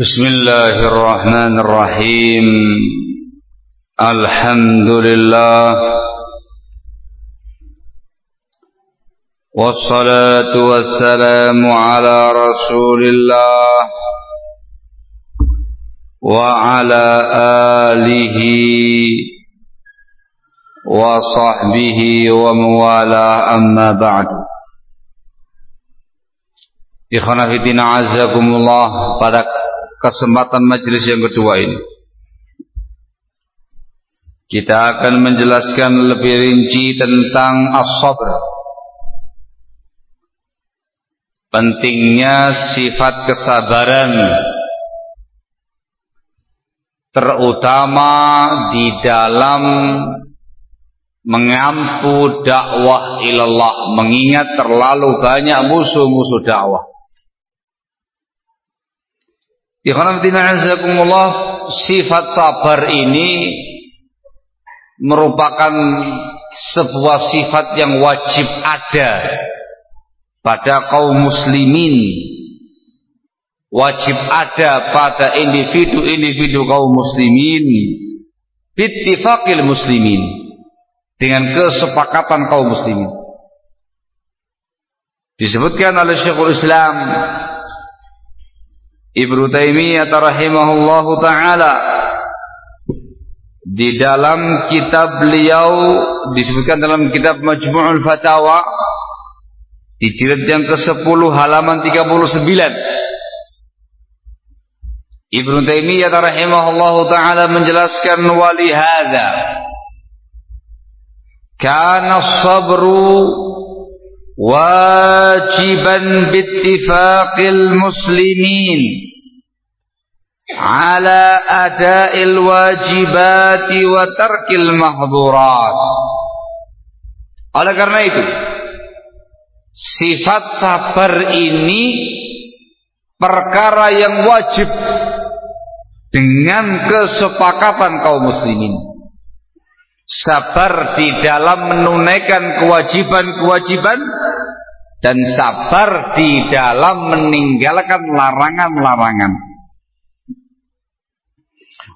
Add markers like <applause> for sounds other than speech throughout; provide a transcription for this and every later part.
بسم الله الرحمن الرحيم. الحمد لله. والصلاة والسلام على رسول الله وعلى آله وصحبه وموالاه. أما بعد. Ikhwanafidina azakumullah pada kesempatan majelis yang kedua ini. Kita akan menjelaskan lebih rinci tentang as-sabr. Pentingnya sifat kesabaran terutama di dalam mengampu dakwah ilallah mengingat terlalu banyak musuh-musuh dakwah Ikhwanatina sifat sabar ini merupakan sebuah sifat yang wajib ada pada kaum muslimin. Wajib ada pada individu-individu kaum muslimin bittifaqil muslimin dengan kesepakatan kaum muslimin. Disebutkan oleh Syekhul Islam Ibnu Taimiyah rahimahullahu taala. Di dalam kitab beliau disebutkan dalam kitab Majmu'ul Fatawa di jilid yang ke-10 halaman 39 Ibnu Taimiyah rahimahullahu taala menjelaskan wali hadza kana sabru واجبا باتفاق المسلمين على أداء الواجبات وترك المحظورات oleh karena itu sifat sabar ini perkara yang wajib dengan kesepakatan kaum muslimin sabar di dalam menunaikan kewajiban-kewajiban dan sabar di dalam meninggalkan larangan-larangan.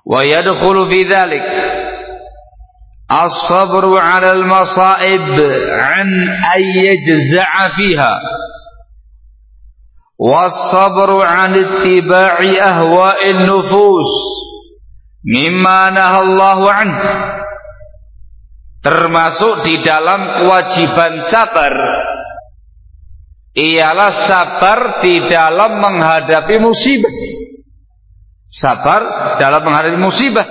Wa yadkhulu fi dzalik as-sabru 'ala al-masa'ib 'an ay yajza'a fiha. Was-sabru 'an ittiba'i ahwa'in nufus. Mimma nahallahu 'anhu termasuk di dalam kewajiban sabar. Ialah sabar di dalam menghadapi musibah. Sabar dalam menghadapi musibah.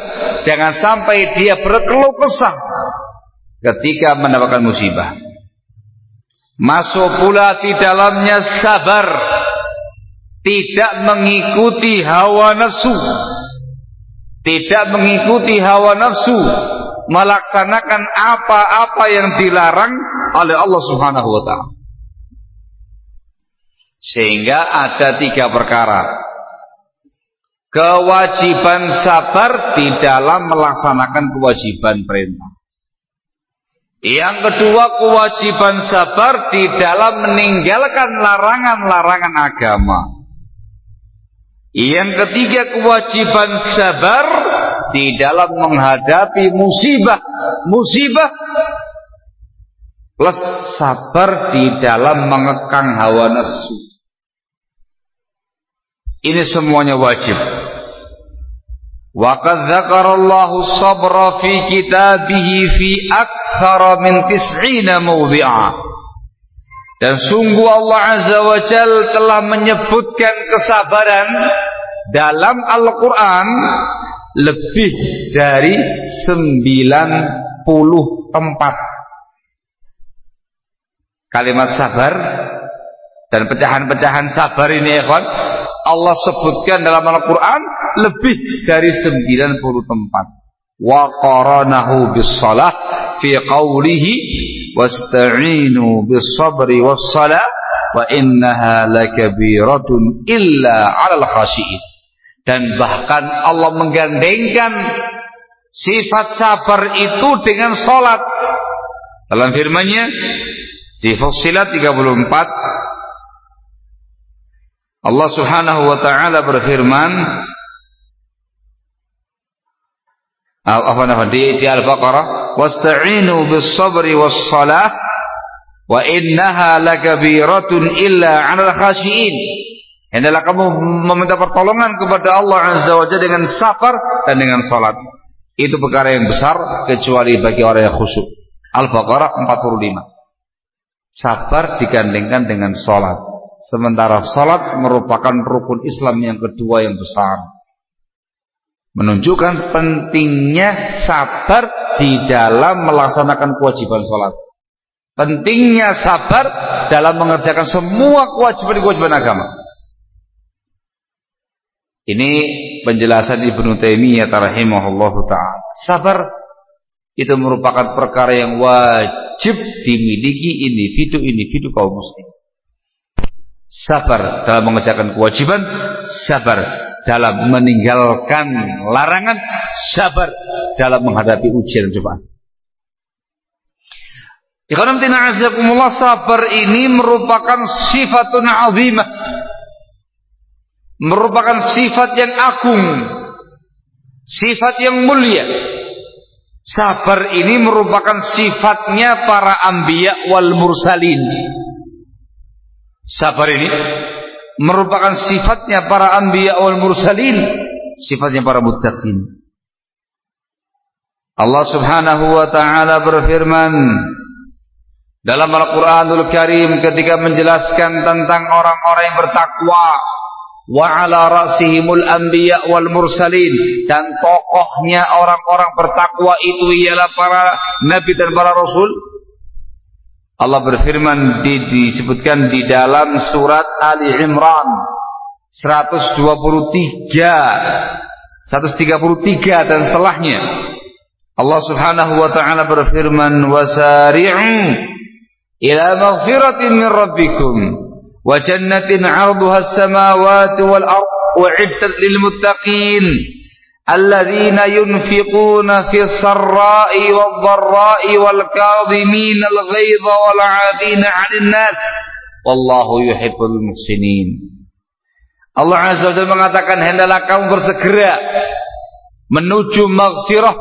Jangan sampai dia berkeluh kesah ketika mendapatkan musibah. Masuk pula di dalamnya sabar. Tidak mengikuti hawa nafsu. Tidak mengikuti hawa nafsu melaksanakan apa-apa yang dilarang oleh Allah Subhanahu wa taala. Sehingga ada tiga perkara. Kewajiban sabar di dalam melaksanakan kewajiban perintah. Yang kedua kewajiban sabar di dalam meninggalkan larangan-larangan agama. Yang ketiga kewajiban sabar di dalam menghadapi musibah. Musibah. Plus sabar di dalam mengekang hawa nafsu. Ini semuanya wajib. Wa qad dzakarallahu sabra fi kitabihi fi akthar min tis'ina mawdi'a. Dan sungguh Allah Azza wa Jal telah menyebutkan kesabaran dalam Al-Quran lebih dari 90 tempat kalimat sabar dan pecahan-pecahan sabar ini ikhwan Allah sebutkan dalam Al-Quran lebih dari 90 tempat wa qaranahu bis salah fi qawlihi wasta'inu bis sabri was salah wa innaha lakabiratun illa 'alal khashiin dan bahkan Allah menggandengkan sifat sabar itu dengan sholat. Dalam firman-Nya di Fussilat 34 Allah Subhanahu wa taala berfirman apa nama? Di, di Al-Baqarah wasta'inu bis sabri was salah wa innaha lakabiratun illa 'alal khashiin hendaklah kamu meminta pertolongan kepada Allah Azza wa Jalla dengan sabar dan dengan salat. Itu perkara yang besar kecuali bagi orang yang khusyuk. Al-Baqarah 45 sabar digandengkan dengan salat. Sementara salat merupakan rukun Islam yang kedua yang besar. Menunjukkan pentingnya sabar di dalam melaksanakan kewajiban sholat pentingnya sabar dalam mengerjakan semua kewajiban-kewajiban agama ini penjelasan Ibnu Taimiyah rahimahullah taala sabar itu merupakan perkara yang wajib dimiliki individu-individu kaum muslim sabar dalam mengerjakan kewajiban sabar dalam meninggalkan larangan, sabar dalam menghadapi ujian cobaan. Ikhwanatina azakumullah sabar ini merupakan sifatun azimah. Merupakan sifat yang agung. Sifat yang mulia. Sabar ini merupakan sifatnya para anbiya wal mursalin. Sabar ini merupakan sifatnya para anbiya wal mursalin, sifatnya para muttaqin. Allah Subhanahu wa taala berfirman dalam Al-Qur'anul Karim ketika menjelaskan tentang orang-orang yang bertakwa wa ala ra'sihimul anbiya wal mursalin. Dan tokohnya orang-orang bertakwa itu ialah para nabi dan para rasul. Allah berfirman di, disebutkan di dalam surat Ali Imran. 123 133 dan setelahnya. Allah Subhanahu wa taala berfirman wasari'u ila maghfiratin min rabbikum وجنة عرضها السماوات والأرض وعدة للمتقين الذين ينفقون في السراء والضراء والكاظمين الغيظ والعافين عن الناس. والله يحب المحسنين. Allah Azza wa Jalla mengatakan hendaklah kamu bersegera menuju maghfirah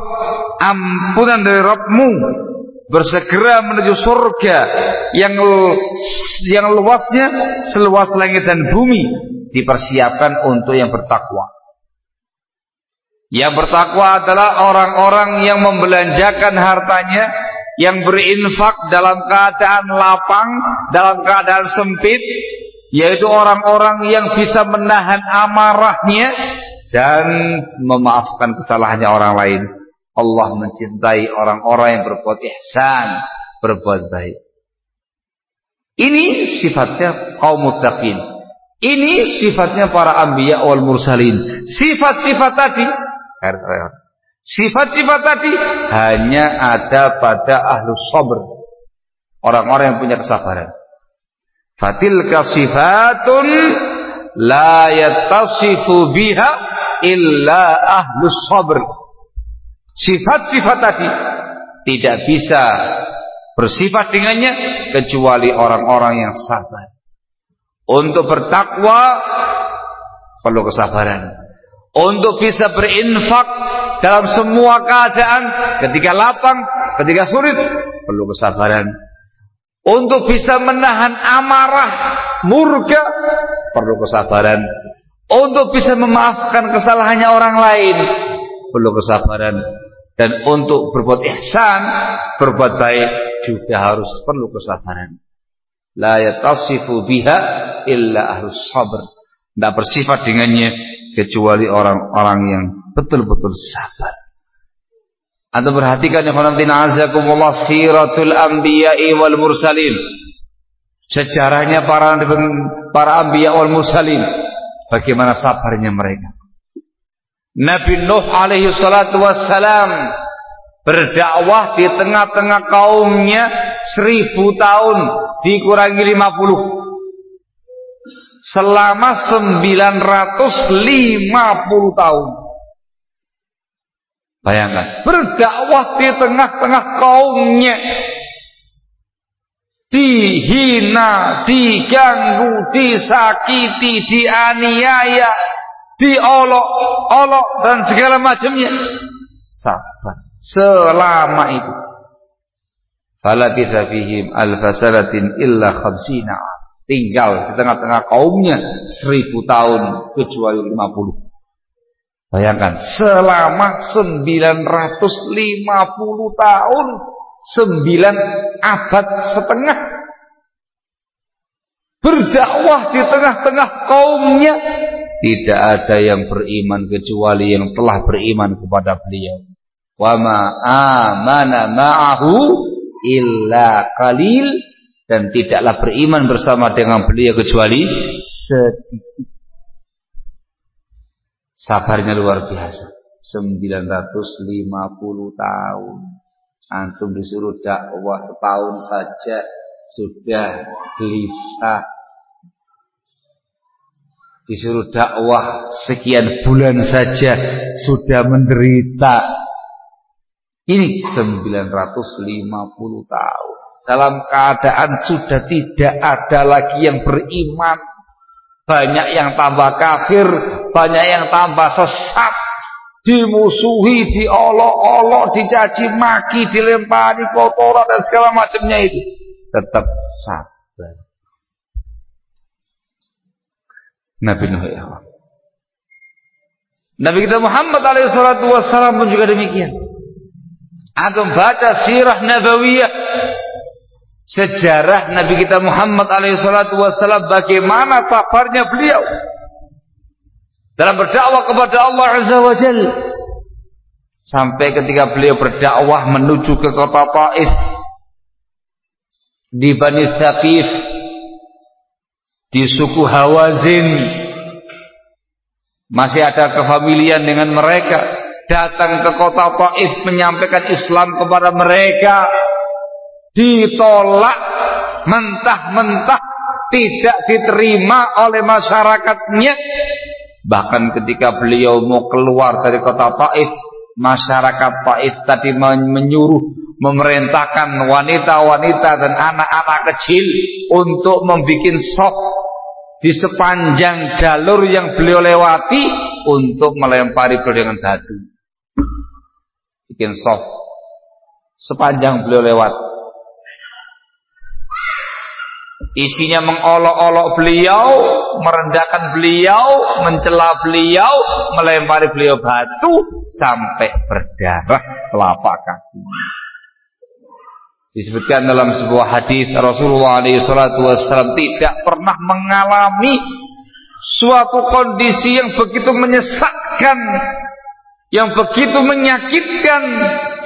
ampunan dari Rabbmu. Bersegera menuju surga yang yang luasnya seluas langit dan bumi dipersiapkan untuk yang bertakwa yang bertakwa adalah orang-orang yang membelanjakan hartanya yang berinfak dalam keadaan lapang, dalam keadaan sempit, yaitu orang-orang yang bisa menahan amarahnya dan memaafkan kesalahannya orang lain. Allah mencintai orang-orang yang berbuat ihsan, berbuat baik. Ini sifatnya kaum muttaqin. Ini sifatnya para anbiya wal mursalin. Sifat-sifat tadi Sifat-sifat tadi hanya ada pada ahlu sabr. Orang-orang yang punya kesabaran. Fatilka sifatun la yattasifu biha illa ahlu sabr. Sifat-sifat tadi tidak bisa bersifat dengannya kecuali orang-orang yang sabar. Untuk bertakwa perlu kesabaran. Untuk bisa berinfak dalam semua keadaan ketika lapang, ketika sulit perlu kesabaran. Untuk bisa menahan amarah murka perlu kesabaran. Untuk bisa memaafkan kesalahannya orang lain perlu kesabaran dan untuk berbuat ihsan berbuat baik juga harus perlu kesabaran la yatasifu biha illa ahlus sabr tidak bersifat dengannya kecuali orang-orang yang betul-betul sabar. Anda perhatikan ya khonamtina azakumullah siratul anbiya'i wal mursalin. Sejarahnya para para anbiya wal mursalin. Bagaimana sabarnya mereka. Nabi Nuh alaihi salatu wassalam berdakwah di tengah-tengah kaumnya seribu tahun dikurangi lima puluh selama 950 tahun. Bayangkan, berdakwah di tengah-tengah kaumnya. dihina, diganggu, disakiti, dianiaya, diolok-olok dan segala macamnya. Sabar selama itu. Falabitha fihim alfasaratin illa khamsina tinggal di tengah-tengah kaumnya seribu tahun kecuali lima puluh. Bayangkan selama 950 tahun 9 abad setengah berdakwah di tengah-tengah kaumnya tidak ada yang beriman kecuali yang telah beriman kepada beliau wa ma amana ma'ahu illa qalil dan tidaklah beriman bersama dengan beliau kecuali sedikit Sabarnya luar biasa. 950 tahun. Antum disuruh dakwah setahun saja sudah gelisah. Disuruh dakwah sekian bulan saja sudah menderita. Ini 950 tahun. Dalam keadaan sudah tidak ada lagi yang beriman banyak yang tambah kafir, banyak yang tambah sesat, dimusuhi, diolok-olok, dicaci maki, dilempari kotoran dan segala macamnya itu. Tetap sabar. Nabi Nuh ya Allah. Nabi kita Muhammad alaihissalatu wassalam pun juga demikian. Antum baca sirah nabawiyah. Sejarah Nabi kita Muhammad alaihissalatu wassalam bagaimana sabarnya beliau. Dalam berdakwah kepada Allah azza wa jal. Sampai ketika beliau berdakwah menuju ke kota Taif. Di Bani Thaqif di suku Hawazin. Masih ada kefamilian dengan mereka. Datang ke kota Taif menyampaikan Islam kepada mereka. Ditolak mentah-mentah tidak diterima oleh masyarakatnya. Bahkan ketika beliau mau keluar dari kota Taif masyarakat Taif tadi menyuruh memerintahkan wanita-wanita dan anak-anak kecil untuk membuat sok di sepanjang jalur yang beliau lewati untuk melempari beliau dengan batu bikin sok sepanjang beliau lewat Isinya mengolok-olok beliau, merendahkan beliau, mencela beliau, melempari beliau batu sampai berdarah telapak kaki. Disebutkan dalam sebuah hadis Rasulullah SAW tidak pernah mengalami suatu kondisi yang begitu menyesakkan, yang begitu menyakitkan,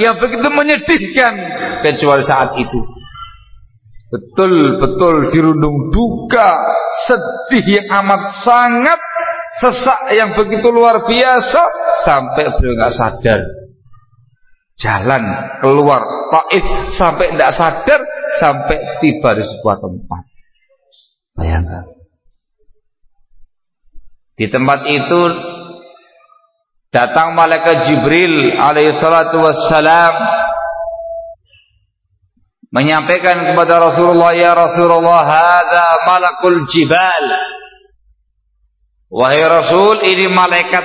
yang begitu menyedihkan kecuali saat itu betul-betul dirundung duka, sedih yang amat sangat, sesak yang begitu luar biasa sampai beliau nggak sadar. Jalan keluar Taif sampai tidak sadar sampai tiba di sebuah tempat. Bayangkan. Di tempat itu datang malaikat Jibril alaihi salatu wassalam menyampaikan kepada Rasulullah ya Rasulullah hada malakul jibal wahai Rasul ini malaikat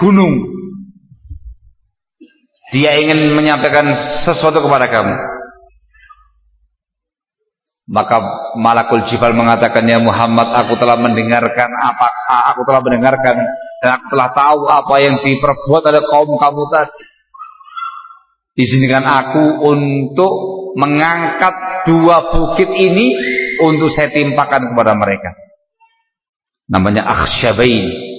gunung dia ingin menyampaikan sesuatu kepada kamu maka malakul jibal mengatakan ya Muhammad aku telah mendengarkan apa aku telah mendengarkan dan aku telah tahu apa yang diperbuat oleh kaum kamu tadi Izinkan aku untuk mengangkat dua bukit ini untuk saya timpakan kepada mereka. Namanya akhsyabain.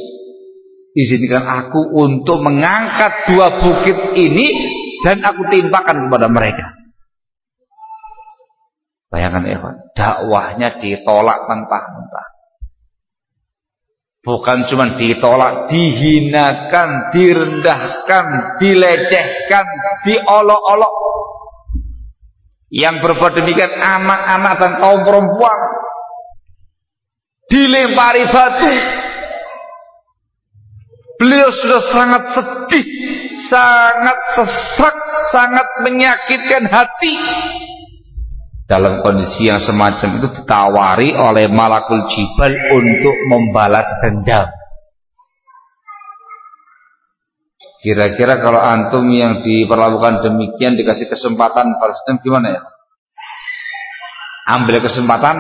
Izinkan aku untuk mengangkat dua bukit ini dan aku timpakan kepada mereka. Bayangkan ya, dakwahnya ditolak mentah-mentah. Bukan cuma ditolak, dihinakan, direndahkan, dilecehkan, diolok-olok. Yang berbuat demikian anak-anak dan kaum perempuan dilempari batu. Beliau sudah sangat sedih, sangat sesak, sangat menyakitkan hati. dalam kondisi yang semacam itu ditawari oleh malakul jibal untuk membalas dendam kira-kira kalau antum yang diperlakukan demikian dikasih kesempatan balas dendam gimana ya ambil kesempatan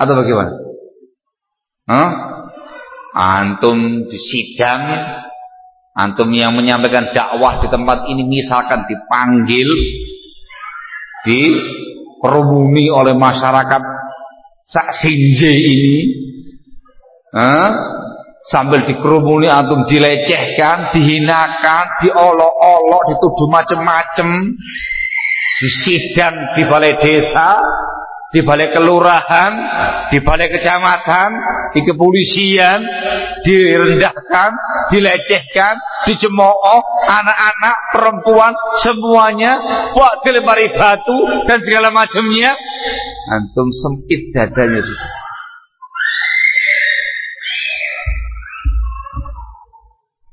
atau bagaimana huh? Antum disidang antum yang menyampaikan dakwah di tempat ini misalkan dipanggil di kerumuni oleh masyarakat sak sinje ini eh, sambil dikerumuni antum dilecehkan dihinakan diolok-olok dituduh macem-macem disidang di balai desa di balai kelurahan, di balai kecamatan, di kepolisian, direndahkan, dilecehkan, dicemooh, anak-anak, perempuan, semuanya, buat dilempari batu dan segala macamnya. Antum sempit dadanya.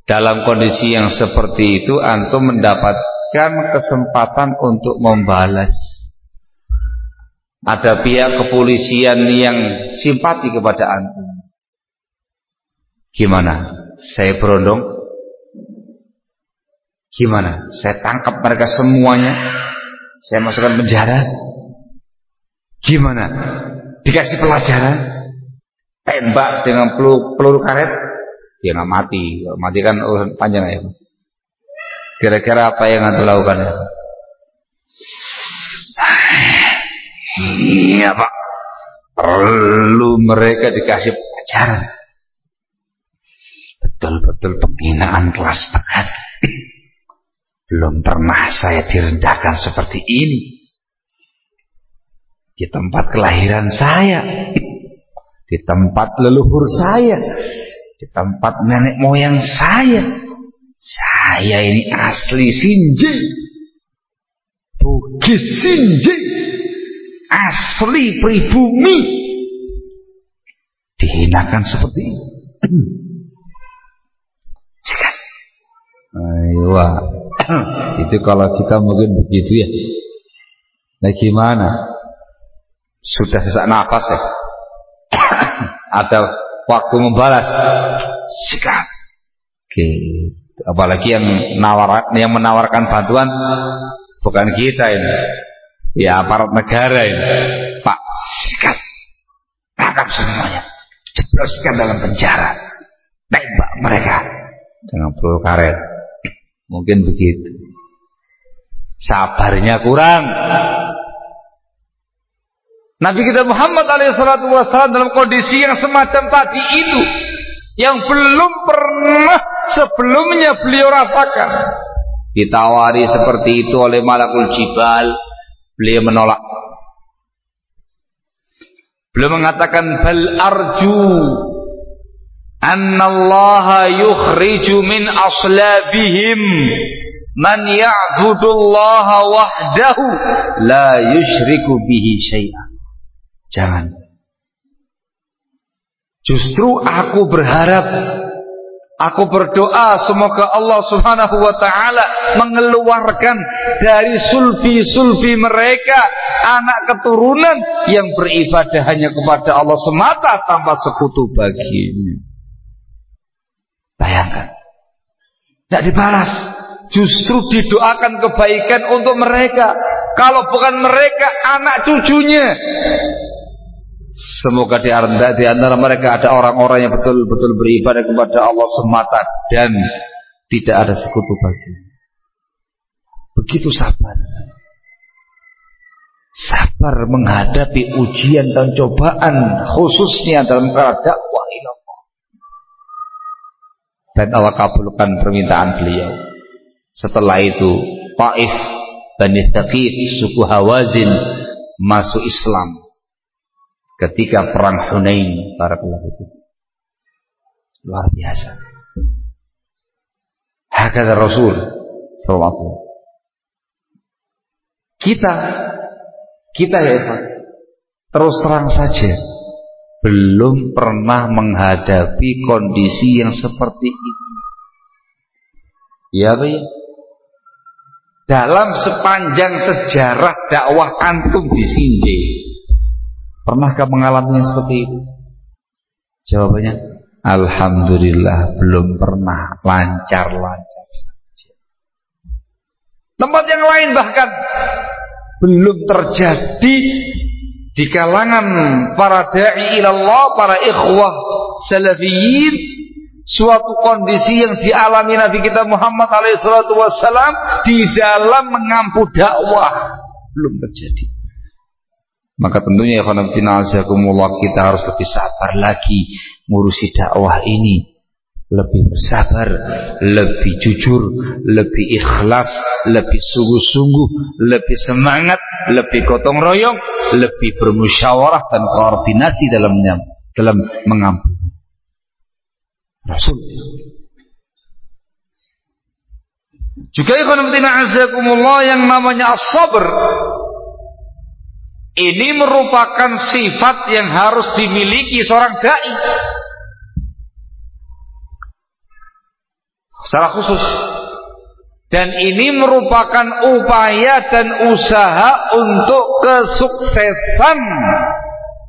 Dalam kondisi yang seperti itu, antum mendapatkan kesempatan untuk membalas ada pihak kepolisian yang simpati kepada antum. Gimana? Saya berondong? Gimana? Saya tangkap mereka semuanya? Saya masukkan penjara? Gimana? Dikasih pelajaran? Tembak dengan peluru, peluru karet? Dia nggak mati. Kalau mati kan urusan panjang ya. Kira-kira apa yang anda lakukan ya? Iya pak. Perlu mereka dikasih pelajaran. Betul-betul pembinaan kelas berat Belum pernah saya direndahkan seperti ini. Di tempat kelahiran saya. Di tempat leluhur saya. Di tempat nenek moyang saya. Saya ini asli Sinje Bugis Sinje asli pribumi dihinakan seperti ini. <clears throat> Sikat. Ayo, <clears throat> itu kalau kita mungkin begitu ya. Nah gimana? Sudah sesak nafas ya. <clears throat> Ada waktu membalas. Sikat. Oke. Apalagi yang nawar, yang menawarkan bantuan bukan kita ini ya aparat negara ini Pak sikat. Tangkap semuanya. Jebloskan dalam penjara. Tembak mereka. Dengan peluru karet. Mungkin begitu. Sabarnya kurang. Nabi kita Muhammad alaihissalam dalam kondisi yang semacam tadi itu yang belum pernah sebelumnya beliau rasakan. Ditawari seperti itu oleh malakul jibal Beliau menolak. Beliau mengatakan bal arju annallaha yukhriju min aslabihim man ya'budullaha wahdahu la yushriku bihi syai'a. Jangan. Justru aku berharap Aku berdoa semoga Allah subhanahu wa ta'ala mengeluarkan dari sulfi-sulfi mereka anak keturunan yang beribadah hanya kepada Allah semata tanpa sekutu baginya. Bayangkan. Tidak dibalas. Justru didoakan kebaikan untuk mereka. Kalau bukan mereka, anak cucunya. Semoga di antara, di antara mereka ada orang-orang yang betul-betul beribadah kepada Allah semata dan tidak ada sekutu bagi. Begitu sabar. Sabar menghadapi ujian dan cobaan khususnya dalam dakwah Allah. Dan Allah kabulkan permintaan beliau. Setelah itu Taif Bani Thaqif suku Hawazin masuk Islam ketika perang Hunain para itu. Luar biasa. Hakada Rasul sallallahu kita kita ya Pak terus terang saja belum pernah menghadapi kondisi yang seperti itu ya Pak. Dalam sepanjang sejarah dakwah antum di Sinje pernahkah mengalaminya seperti itu? Jawabannya Alhamdulillah belum pernah. Lancar-lancar saja. Tempat yang lain bahkan belum terjadi di kalangan para da'i ilallah para ikhwah salafiyin. Suatu kondisi yang dialami Nabi kita Muhammad alaihissalatu wassalam di dalam mengampu dakwah belum terjadi maka tentunya ya kita harus lebih sabar lagi ngurusi dakwah ini lebih bersabar, lebih jujur, lebih ikhlas, lebih sungguh-sungguh, lebih semangat, lebih gotong royong, lebih bermusyawarah dan koordinasi dalam dalam mengampu. Rasul. Juga ikhwanuddina azakumullah yang namanya as-sabr ini merupakan sifat yang harus dimiliki seorang dai. Secara khusus. Dan ini merupakan upaya dan usaha untuk kesuksesan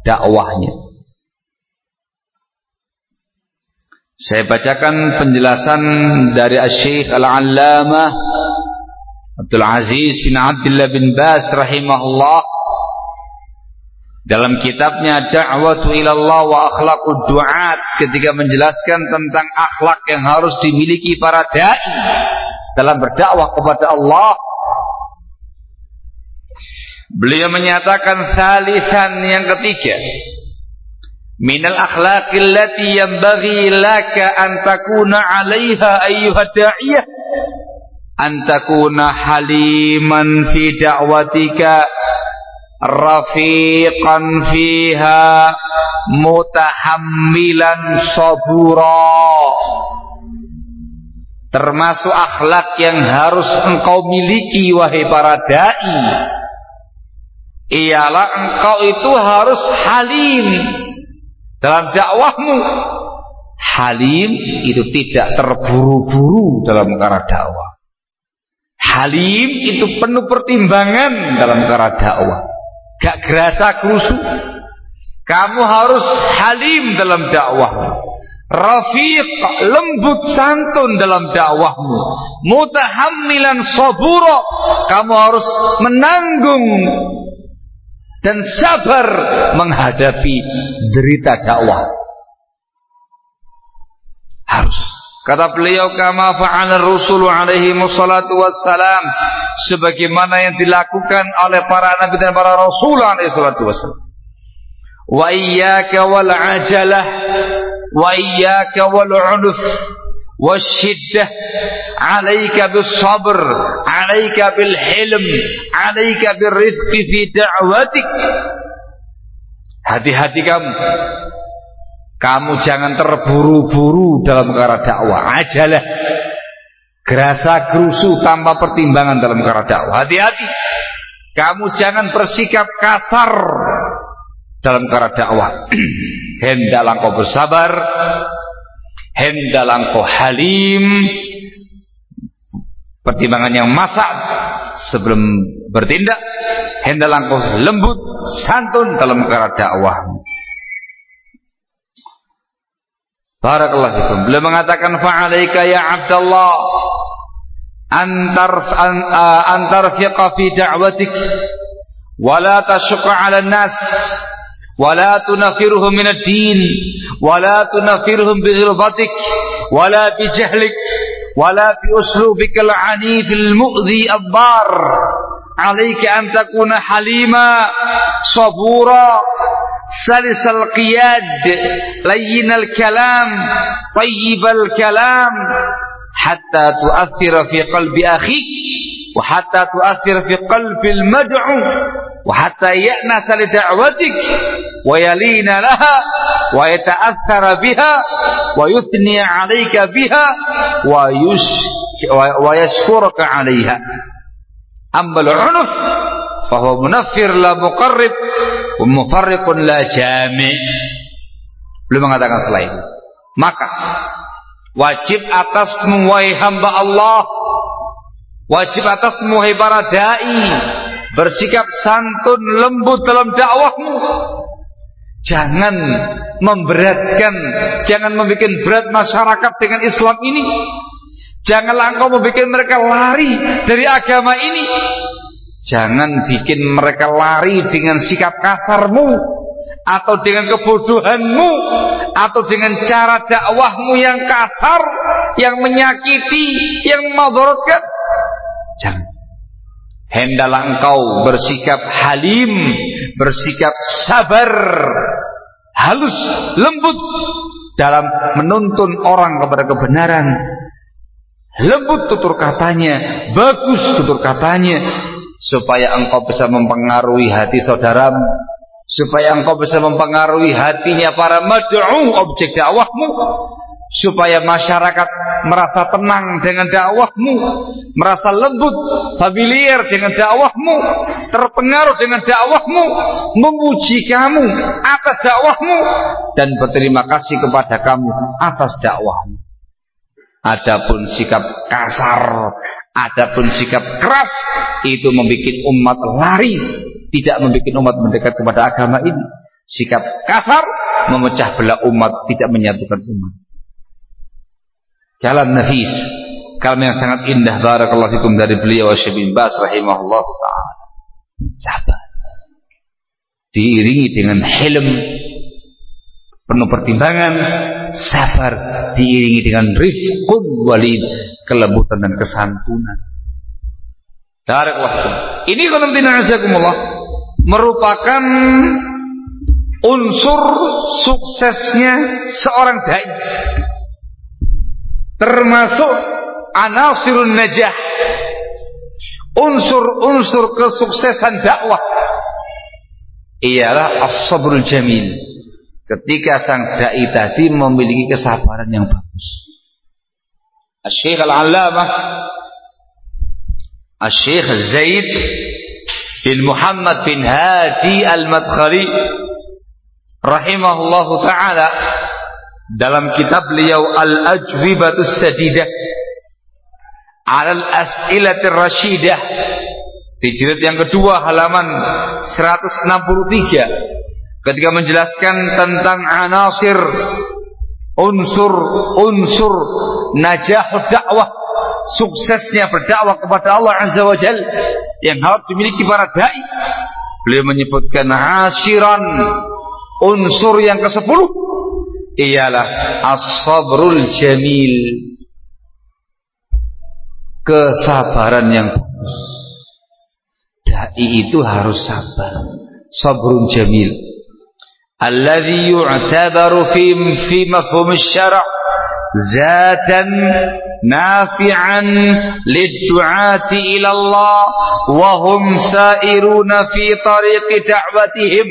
dakwahnya. Saya bacakan penjelasan dari Syekh Al-Allamah Abdul Aziz bin Abdullah bin Bas rahimahullah dalam kitabnya Da'watu ilallah wa akhlaqud du'at ketika menjelaskan tentang akhlak yang harus dimiliki para dai dalam berdakwah kepada Allah Beliau menyatakan salisan yang ketiga minal akhlaqil lati yanbaghi laka an takuna 'alaiha ayyuha da'iyah an takuna haliman fi da'watika rafiqan fiha mutahammilan sabura. Termasuk akhlak yang harus engkau miliki wahai para dai. Ialah engkau itu harus halim. Dalam dakwahmu halim itu tidak terburu-buru dalam perkara dakwah. Halim itu penuh pertimbangan dalam perkara dakwah gak gerasa kerusu kamu harus halim dalam dakwahmu rafiq lembut santun dalam dakwahmu mutahammilan sabura kamu harus menanggung dan sabar menghadapi derita dakwah. Harus. Kata beliau kama fa'ala Rasul alaihi wassalatu wassalam sebagaimana yang dilakukan oleh para nabi dan para rasul alaihi salatu wassalam. Wa iyyaka wal ajalah wa iyyaka wal 'unuf والشدة عليك بالصبر عليك بالحلم عليك بالرفق في دعوتك hati-hati kamu kamu jangan terburu-buru dalam perkara dakwah. Ajalah. Gerasa gerusu tanpa pertimbangan dalam perkara dakwah. Hati-hati. Kamu jangan bersikap kasar dalam perkara dakwah. <clears throat> Hendaklah kau bersabar. Hendalah engkau halim. Pertimbangan yang masak sebelum bertindak. Hendalah engkau lembut santun dalam perkara dakwah Barakallahu fikum. Beliau mengatakan fa'alaika ya Abdullah antar antar fiqa fi da'watik wa la tashqa 'ala an-nas ولا تنفرهم من الدين ولا تنفرهم بغلظتك ولا بجهلك ولا بأسلوبك العنيف المؤذي الضار عليك أن تكون حليما صبورا سلس القياد لين الكلام طيب الكلام حتى تؤثر في قلب أخيك وحتى تؤثر في قلب المدعو وحتى يأنس لدعوتك ويلين لها ويتأثر بها ويثني عليك بها ويشكرك عليها. أما العنف فهو منفر لا مقرب Mufarriqun la jami. Belum mengatakan selain. Maka wajib atas wahai hamba Allah. Wajib atas wahai para dai bersikap santun lembut dalam dakwahmu. Jangan memberatkan, jangan membuat berat masyarakat dengan Islam ini. Janganlah engkau membuat mereka lari dari agama ini. Jangan bikin mereka lari dengan sikap kasarmu atau dengan kebodohanmu atau dengan cara dakwahmu yang kasar, yang menyakiti, yang memadaratkan. Jangan. Hendaklah engkau bersikap halim, bersikap sabar, halus, lembut dalam menuntun orang kepada kebenaran. Lembut tutur katanya, bagus tutur katanya, supaya engkau bisa mempengaruhi hati saudaramu. Supaya engkau bisa mempengaruhi hatinya para mad'u objek dakwahmu. Supaya masyarakat merasa tenang dengan dakwahmu. Merasa lembut familiar dengan dakwahmu. Terpengaruh dengan dakwahmu. Memuji kamu atas dakwahmu. Dan berterima kasih kepada kamu atas dakwahmu. Adapun sikap kasar Adapun sikap keras itu membuat umat lari, tidak membuat umat mendekat kepada agama ini. Sikap kasar memecah belah umat, tidak menyatukan umat. Jalan nafis, kalimat yang sangat indah barakallahu fikum dari beliau Syekh bin Bas rahimahullah taala. Sabar. Diiringi dengan helm penuh pertimbangan, sabar diiringi dengan rifqun walid, kelembutan dan kesantunan. waktu. Ini Allah merupakan unsur suksesnya seorang dai. Termasuk anasirun najah. Unsur-unsur kesuksesan dakwah ialah as-sabrul jamil ketika sang dai tadi memiliki kesabaran yang bagus. Syekh Al-Allamah Syekh Zaid bin Muhammad bin Hadi Al-Madkhali rahimahullahu taala dalam kitab beliau Al-Ajwibatus Sadidah Al-As'ilatir Rashidah di jilid yang kedua halaman 163 ketika menjelaskan tentang anasir unsur-unsur najah dakwah suksesnya berdakwah kepada Allah Azza wa Jal yang harus dimiliki para dai beliau menyebutkan asiran unsur yang ke sepuluh ialah as-sabrul jamil kesabaran yang bagus. Dai itu harus sabar sabrun jamil الذي يعتبر في في مفهوم الشرع ذاتا نافعا للدعاة إلى الله وهم سائرون في طريق دعوتهم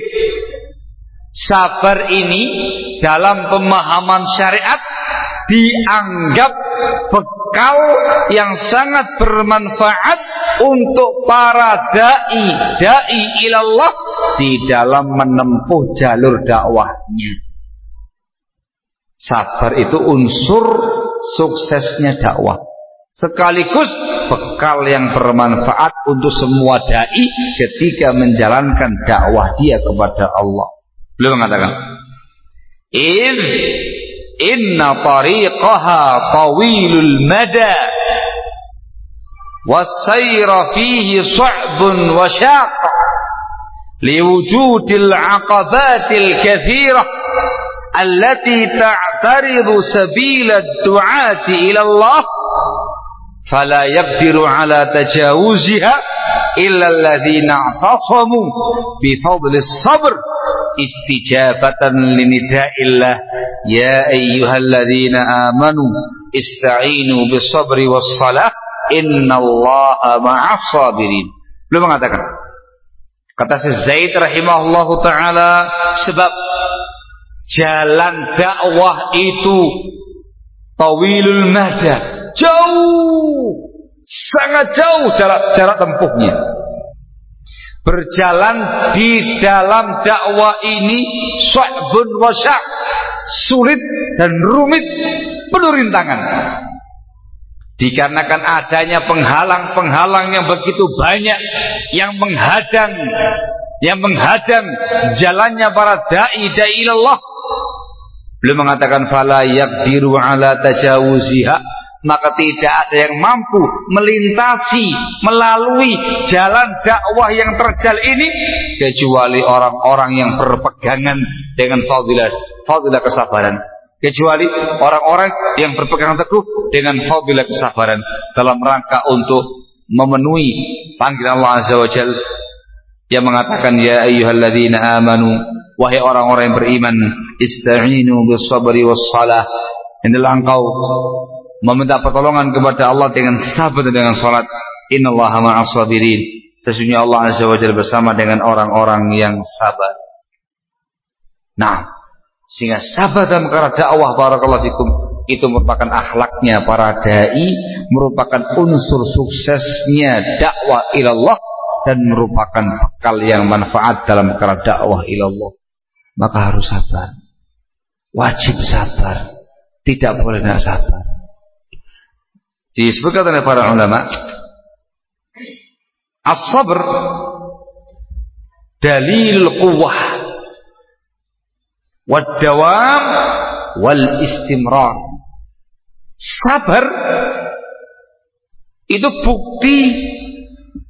sabar ini dalam pemahaman syariat dianggap bekal yang sangat bermanfaat untuk para dai dai ilallah di dalam menempuh jalur dakwahnya. Sabar itu unsur suksesnya dakwah. Sekaligus bekal yang bermanfaat untuk semua dai ketika menjalankan dakwah dia kepada Allah. Beliau mengatakan, "In inna tariqaha tawilul mada wasayra fihi صعب وشاق لوجود العقبات الكثيرة التي تعترض سبيل الدعاة إلى الله فلا يقدر على تجاوزها إلا الذين اعتصموا بفضل الصبر istijabatan linida'illah. Ya ayyuhalladzina amanu ista'inu bisabri wassalah innallaha ma'as sabirin. Belum mengatakan. Kata si Zaid rahimahullahu taala sebab jalan dakwah itu tawilul mahda jauh. Sangat jauh jarak jarak tempuhnya berjalan di dalam dakwah ini su'bun wasyak sulit dan rumit penuh rintangan dikarenakan adanya penghalang-penghalang yang begitu banyak yang menghadang yang menghadang jalannya para dai dai Allah beliau mengatakan fala yaqdiru ala tajawuziha maka tidak ada yang mampu melintasi melalui jalan dakwah yang terjal ini kecuali orang-orang yang berpegangan dengan fadilah fadilah kesabaran. Kecuali orang-orang yang berpegang teguh dengan fadilah kesabaran dalam rangka untuk memenuhi panggilan Allah Azza wa yang mengatakan ya ayyuhalladzina amanu wahai orang-orang yang beriman ista'inu bis sabri was salah. Engkau meminta pertolongan kepada Allah dengan sabar dan dengan salat innallaha ma'as sabirin sesungguhnya Allah Azza wa Jalla bersama dengan orang-orang yang sabar nah sehingga sabar dalam perkara dakwah barakallahu fikum itu merupakan akhlaknya para dai, merupakan unsur suksesnya dakwah ilallah dan merupakan bekal yang manfaat dalam perkara dakwah ilallah. Maka harus sabar. Wajib sabar. Tidak boleh tidak sabar. Disebutkan oleh para ulama, as-sabr dalil quwwah wadawam wal istimrar sabar itu bukti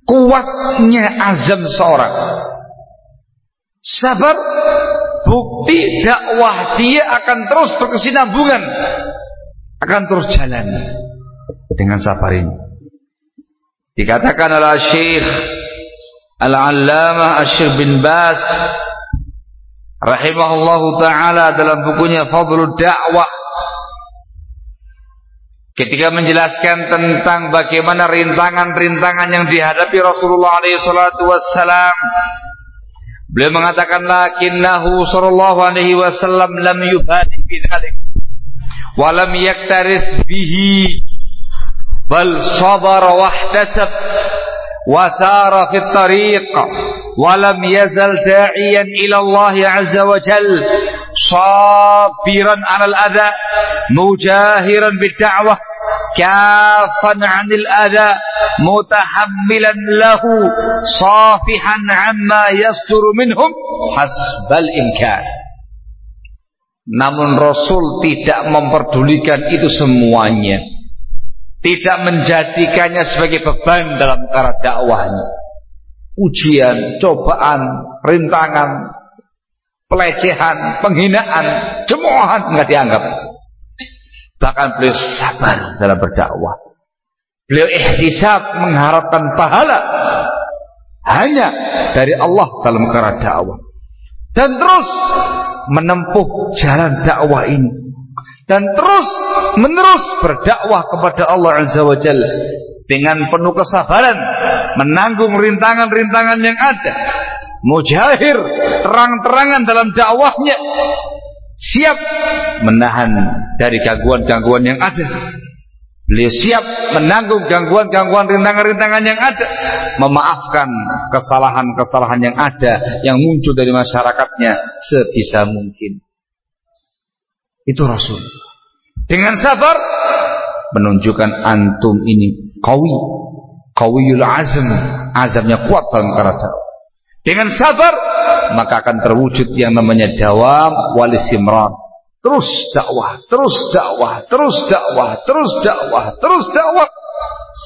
kuatnya azam seorang. Sabar bukti dakwah dia akan terus berkesinambungan akan terus jalan dengan sabar ini. Dikatakan oleh Syekh Al-Allamah Syekh bin Bas rahimahullahu taala dalam bukunya Fadlul Da'wah. Ketika menjelaskan tentang bagaimana rintangan-rintangan yang dihadapi Rasulullah alaihi salatu wassalam beliau mengatakan lakinnahu sallallahu alaihi wasallam lam yubadi bi dzalik wa lam yaktarith bihi bal sabara wahtasab wa sara fi tariq ولم يزل داعيا إلى الله عز وجل صابرا على الأذى مجاهرا بالدعوة كافا عن الأذى متحملا له صافحا عما يصدر منهم حسب الإمكان Namun Rasul tidak memperdulikan itu semuanya Tidak menjadikannya sebagai beban dalam cara dakwahnya ujian, cobaan, rintangan, pelecehan, penghinaan, cemoohan nggak dianggap. Bahkan beliau sabar dalam berdakwah. Beliau ikhtisab mengharapkan pahala hanya dari Allah dalam cara dakwah. Dan terus menempuh jalan dakwah ini. Dan terus menerus berdakwah kepada Allah Azza wa Jalla dengan penuh kesabaran menanggung rintangan-rintangan yang ada mujahir terang-terangan dalam dakwahnya siap menahan dari gangguan-gangguan yang ada. Beliau siap menanggung gangguan-gangguan rintangan-rintangan yang ada memaafkan kesalahan-kesalahan yang ada yang muncul dari masyarakatnya sebisa mungkin itu Rasul. Dengan sabar menunjukkan antum ini kawi. Kawiyul azm azamnya kuat dalam karakter. Dengan sabar maka akan terwujud yang namanya dawam walisimran terus dakwah terus dakwah terus dakwah terus dakwah terus dakwah.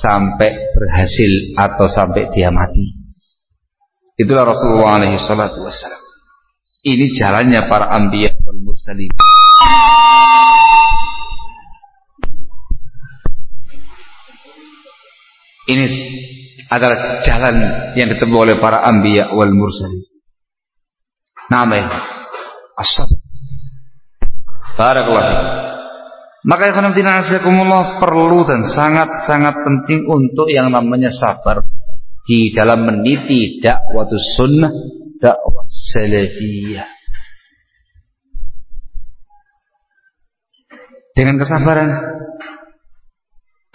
Sampai berhasil atau sampai dia mati. Itulah Rasulullah alaihi wassalam. Ini jalannya para anbiya wal mursalin Ini adalah jalan yang ditempuh oleh para anbiya wal mursalin. Namanya asab. Barakallahu Maka ikhwan fillah perlu dan sangat-sangat penting untuk yang namanya sabar di dalam meniti dakwah sunnah, dakwah salafiyah. Dengan kesabaran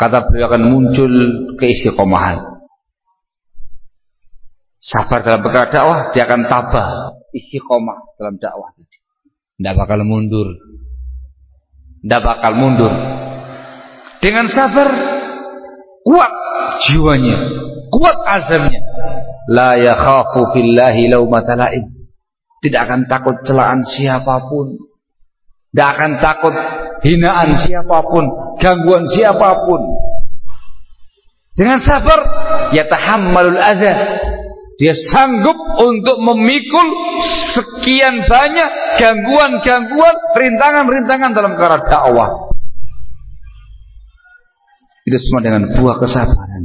kata beliau akan muncul keistiqomahan. Sabar dalam perkara dakwah, dia akan tabah istiqomah dalam dakwah. Tidak bakal mundur. Tidak bakal mundur. Dengan sabar, kuat jiwanya, kuat azamnya. La yakhafu fillahi laumata lain. Tidak akan takut celaan siapa pun. Tidak akan takut hinaan siapa pun, gangguan siapa pun. Dengan sabar, yatahammalul adza. Dia sanggup untuk memikul sekian banyak gangguan-gangguan, rintangan-rintangan dalam cara dakwah. Itu semua dengan buah kesabaran.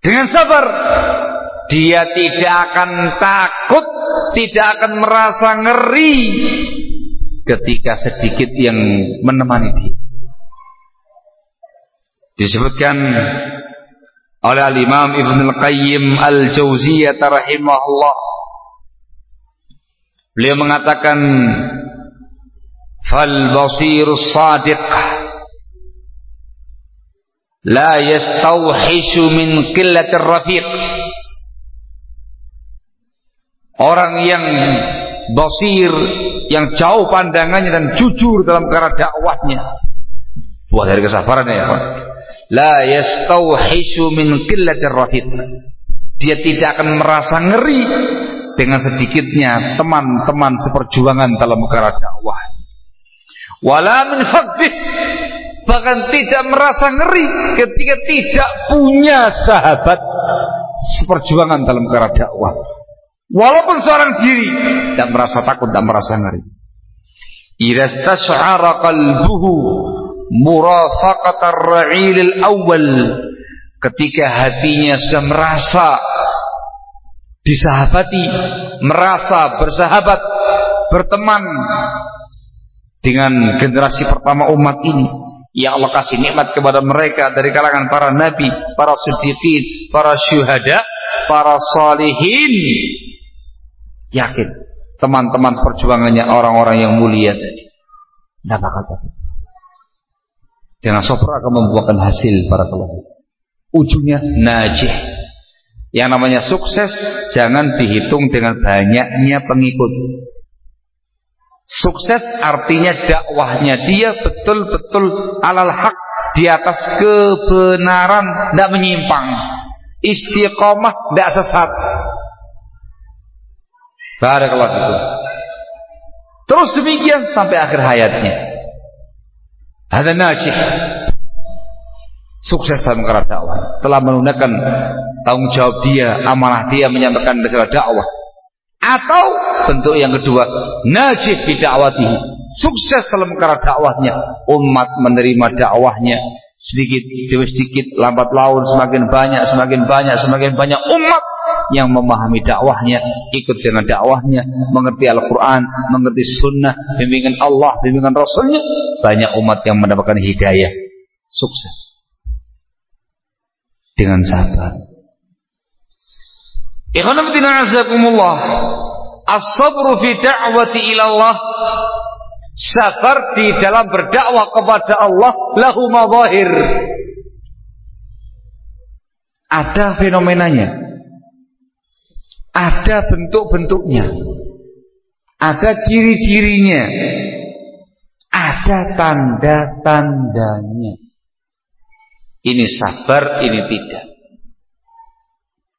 Dengan sabar, dia tidak akan takut, tidak akan merasa ngeri ketika sedikit yang menemani dia. Disebutkan oleh Al-Imam Ibn Al-Qayyim Al-Jauziyah rahimahullah. Beliau mengatakan fal basirus sadiq la yastauhishu min qillatir rafiq orang yang basir yang jauh pandangannya dan jujur dalam perkara dakwahnya. Buah dari kesabaran ya Pak. La yastauhishu min qillatir rafiq dia tidak akan merasa ngeri dengan sedikitnya teman-teman seperjuangan dalam perkara dakwah. Wala min faqdih bahkan tidak merasa ngeri ketika tidak punya sahabat seperjuangan dalam perkara dakwah. Walaupun seorang diri tidak merasa takut dan merasa ngeri. Idza stash'ara qalbuhu murafaqat ar-ra'il al-awwal ketika hatinya sudah merasa disahabati, merasa bersahabat, berteman dengan generasi pertama umat ini yang Allah kasih nikmat kepada mereka dari kalangan para nabi, para siddiqin, para syuhada, para salihin. Yakin teman-teman perjuangannya orang-orang yang mulia tadi. Tidak bakal takut. Dengan sopra akan membuahkan hasil para kelompok. Ujungnya najih. Yang namanya sukses jangan dihitung dengan banyaknya pengikut. Sukses artinya dakwahnya dia betul-betul alal hak di atas kebenaran, tidak menyimpang. Istiqomah, tidak sesat. Barakallahu itu. Terus demikian sampai akhir hayatnya. Ada najih. Sukses dalam kerana dakwah. Telah menunaikan tanggung jawab dia, amanah dia menyampaikan negara dakwah atau bentuk yang kedua, najih fi da'watihi. Sukses dalam perkara dakwahnya. Umat menerima dakwahnya sedikit demi sedikit lambat laun semakin banyak semakin banyak semakin banyak umat yang memahami dakwahnya ikut dengan dakwahnya mengerti Al-Quran mengerti sunnah bimbingan Allah bimbingan Rasulnya banyak umat yang mendapatkan hidayah sukses dengan sabar Ikhwanatina azakumullah. As-sabru fi da'wati ilallah. Sabar di dalam berdakwah kepada Allah lahu mawahir. Ada fenomenanya. Ada bentuk-bentuknya. Ada ciri-cirinya. Ada tanda-tandanya. Ini sabar, ini tidak.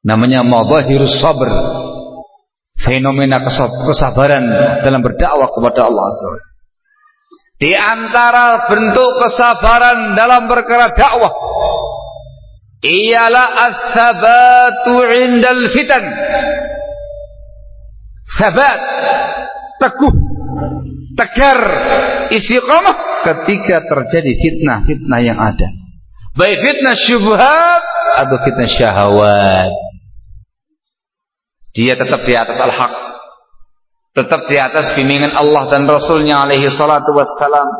Namanya madhahirus sabr. Fenomena kesabaran dalam berdakwah kepada Allah Di antara bentuk kesabaran dalam berkara dakwah ialah as-sabatu 'indal fitan. Sabat, teguh, tegar, istiqamah ketika terjadi fitnah-fitnah yang ada. Baik fitnah syubhat atau fitnah syahwat. Dia tetap di atas al-haq. Tetap di atas bimbingan Allah dan Rasulnya alaihi salatu wassalam.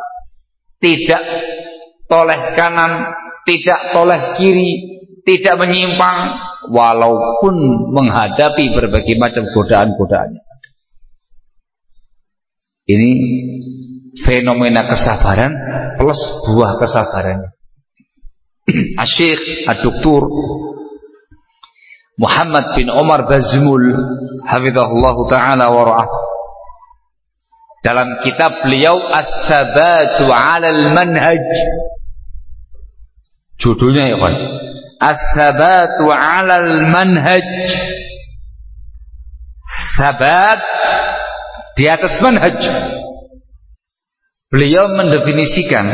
Tidak toleh kanan, tidak toleh kiri, tidak menyimpang walaupun menghadapi berbagai macam godaan-godaan. Ini fenomena kesabaran plus buah kesabarannya. <clears throat> Asyik, ad-doktor Muhammad bin Umar Bazmul hafizahullah taala wa ra'ah dalam kitab beliau As-Sabatu 'alal Manhaj Judulnya ya kan. As-sabatu 'alal manhaj. Sabat di atas manhaj. Beliau mendefinisikan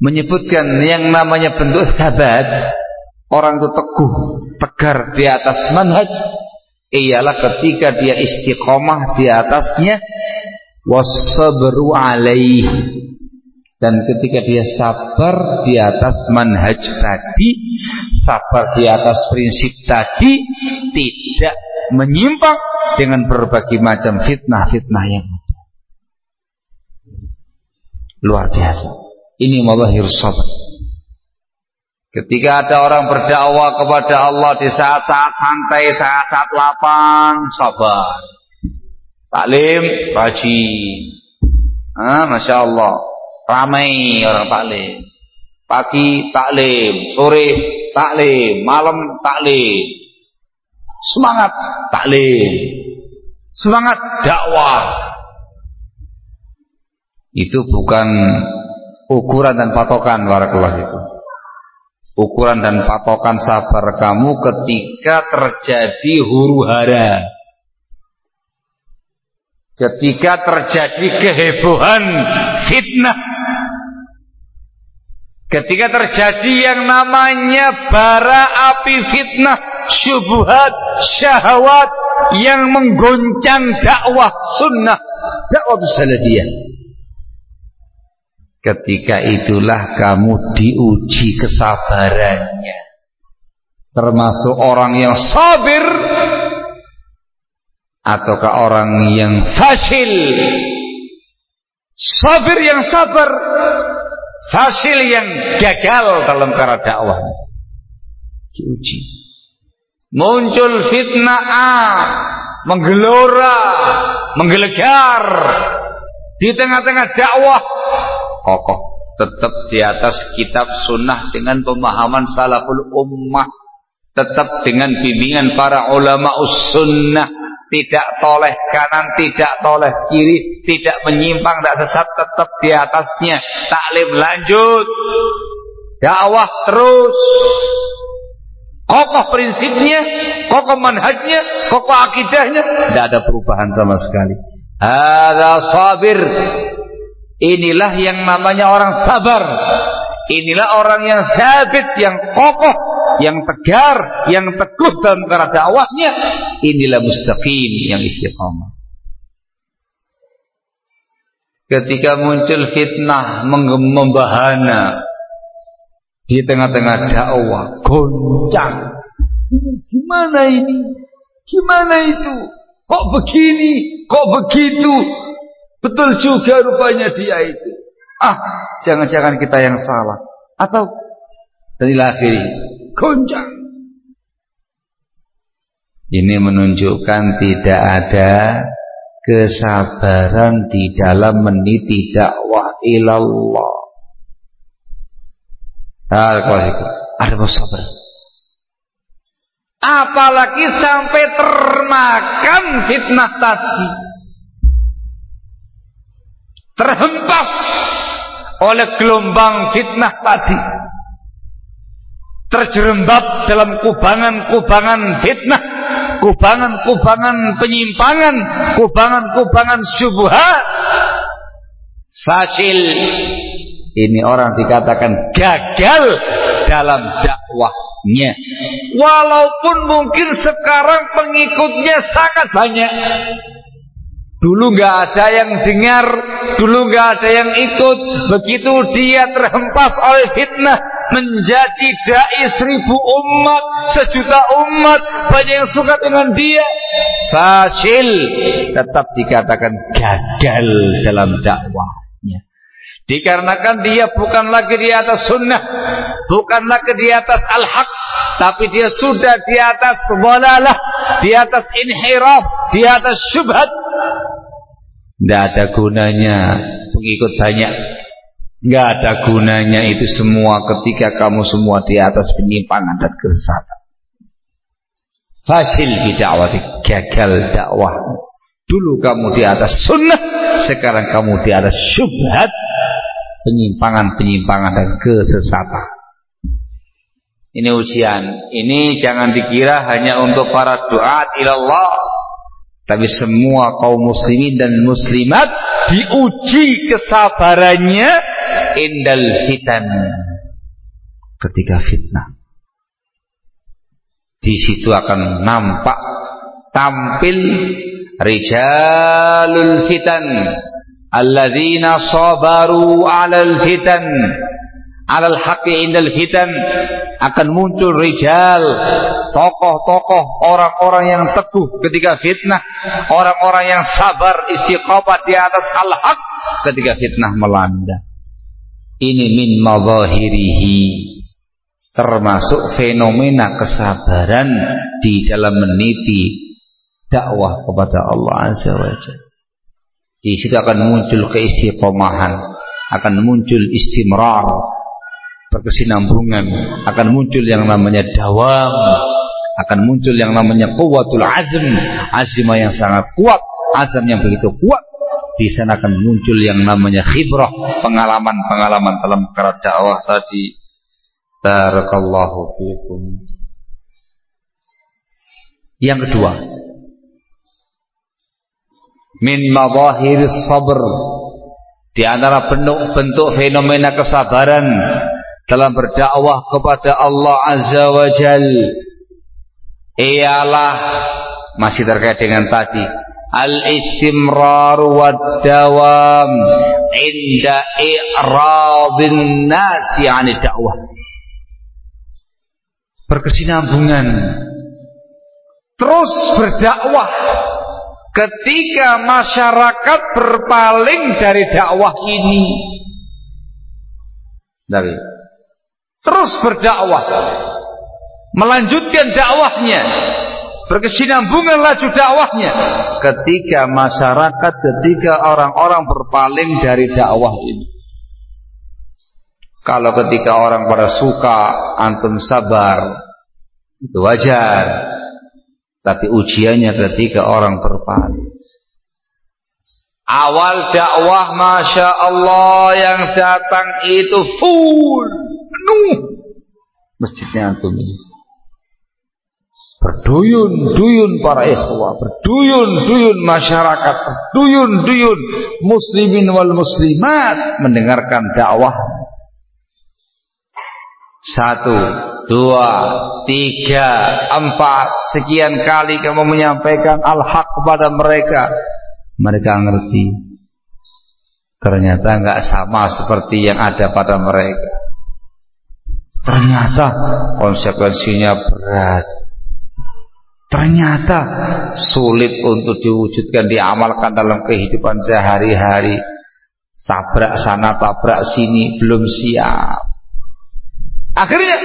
menyebutkan yang namanya bentuk sabat orang itu teguh, tegar di atas manhaj. Ialah ketika dia istiqomah di atasnya wasabru alaih. Dan ketika dia sabar di atas manhaj tadi sabar di atas prinsip tadi tidak menyimpang dengan berbagai macam fitnah-fitnah yang ada. Luar biasa. Ini mawahir sabar Ketika ada orang berdakwah kepada Allah di saat-saat santai, saat-saat lapang, sabar. Taklim, rajin. Ah, Masya Allah. Ramai orang taklim. Pagi taklim, sore taklim, malam taklim. Semangat taklim. Semangat dakwah. Itu bukan ukuran dan patokan barakallahu itu ukuran dan patokan sabar kamu ketika terjadi huru hara. Ketika terjadi kehebohan fitnah. Ketika terjadi yang namanya bara api fitnah syubhat syahwat yang menggoncang dakwah sunnah dakwah salafiyah Ketika itulah kamu diuji kesabarannya. Termasuk orang yang sabir ataukah orang yang fasil. Sabir yang sabar, fasil yang gagal dalam cara dakwah. Diuji. Muncul fitnah A, menggelora, menggelegar di tengah-tengah dakwah kokoh. Tetap di atas kitab sunnah dengan pemahaman salaful ummah. Tetap dengan bimbingan para ulama sunnah tidak toleh kanan tidak toleh kiri tidak menyimpang tidak sesat tetap di atasnya. Taklim lanjut. Dakwah terus. Kokoh prinsipnya kokoh manhajnya kokoh akidahnya. Tidak ada perubahan sama sekali. Ada sabir Inilah yang namanya orang sabar. Inilah orang yang sabit, yang kokoh, yang tegar, yang teguh dalam cara dakwahnya. Inilah mustaqim yang istiqamah. Ketika muncul fitnah membahana di tengah-tengah dakwah, goncang. Gimana ini? Gimana itu? Kok begini? Kok begitu? Betul juga rupanya dia itu. Ah, jangan-jangan kita yang salah. Atau dari lahir goncang. Ini menunjukkan tidak ada kesabaran di dalam meniti dakwah ilallah. Ada sabar. Apalagi sampai termakan fitnah tadi terhempas oleh gelombang fitnah tadi. Terjerembab dalam kubangan-kubangan fitnah kubangan-kubangan penyimpangan kubangan-kubangan syubhat. Fasil. Ini orang dikatakan gagal dalam dakwahnya. Walaupun mungkin sekarang pengikutnya sangat banyak Dulu nggak ada yang dengar, dulu nggak ada yang ikut. Begitu dia terhempas oleh fitnah menjadi dai seribu umat, sejuta umat, banyak yang suka dengan dia. Fasil tetap dikatakan gagal dalam dakwahnya. Dikarenakan dia bukan lagi di atas sunnah, bukan lagi di atas al-haq, tapi dia sudah di atas walalah, di atas inhiraf, di atas syubhat, tidak ada gunanya pengikut banyak. Tidak ada gunanya itu semua ketika kamu semua di atas penyimpangan dan kesesatan. Fasil di dakwah, gagal dakwah. Dulu kamu di atas sunnah, sekarang kamu di atas syubhat. penyimpangan-penyimpangan dan kesesatan. Ini ujian. Ini jangan dikira hanya untuk para duat ilallah. Tapi semua kaum muslimin dan muslimat diuji kesabarannya indal fitan. Ketika fitnah. Di situ akan nampak tampil rijalul fitan alladzina sabaru 'alal fitan alal haqqi indal fitan akan muncul rijal tokoh-tokoh orang-orang yang teguh ketika fitnah. Orang-orang yang sabar istiqamah di atas al-haq ketika fitnah melanda. Ini min mawahirihi termasuk fenomena kesabaran di dalam meniti dakwah kepada Allah Azza wa Jalla. Di situ akan muncul keistiqomahan akan muncul istimrar berkesinambungan. Akan muncul yang namanya dawam. Akan muncul yang namanya kuwatul azm. Azma yang sangat kuat. Azam yang begitu kuat. Di sana akan muncul yang namanya khibrah. Pengalaman-pengalaman dalam perkara dakwah tadi. Barakallahu fiikum yang kedua. Min madahiris sabr. Di antara bentuk, bentuk fenomena kesabaran dalam berdakwah kepada Allah Azza wa Jal. Ialah masih terkait dengan tadi al-istimrar wa dawam inda i'radin nasi 'an dakwah. Berkesinambungan. Terus berdakwah ketika masyarakat berpaling dari dakwah ini. Dari terus berdakwah. Melanjutkan dakwahnya. Berkesinambungan laju dakwahnya. Ketika masyarakat ketika orang-orang berpaling dari dakwah ini. Kalau ketika orang pada suka antum sabar itu wajar. Tapi ujiannya ketika orang berpaling. Awal dakwah Masya Allah yang datang itu full penuh masjidnya antum. Berduyun-duyun para ikhwah, berduyun-duyun masyarakat, berduyun-duyun muslimin wal muslimat mendengarkan dakwah. Satu, dua, tiga, empat, sekian kali kamu menyampaikan al-haq kepada mereka. Mereka ngerti. Ternyata nggak sama seperti yang ada pada mereka. Ternyata konsekuensinya berat. Ternyata sulit untuk diwujudkan, diamalkan dalam kehidupan sehari-hari. Tabrak sana, tabrak sini, belum siap. Akhirnya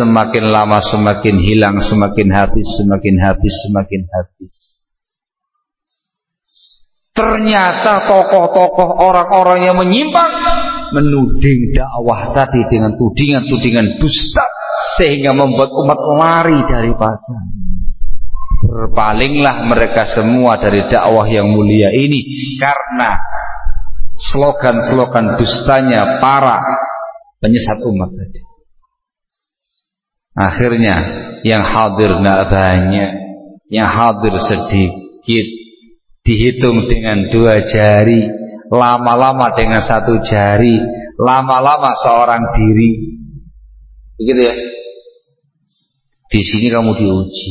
semakin lama semakin hilang, semakin habis, semakin habis, semakin habis. Ternyata tokoh-tokoh orang-orang yang menyimpang menuding dakwah tadi dengan tudingan-tudingan dusta sehingga membuat umat lari dari pasar. Berpalinglah mereka semua dari dakwah yang mulia ini karena slogan-slogan dustanya para penyesat umat tadi. Akhirnya yang hadir tidak banyak, yang hadir sedikit, dihitung dengan dua jari lama-lama dengan satu jari, lama-lama seorang diri. Begitu ya? Di sini kamu diuji.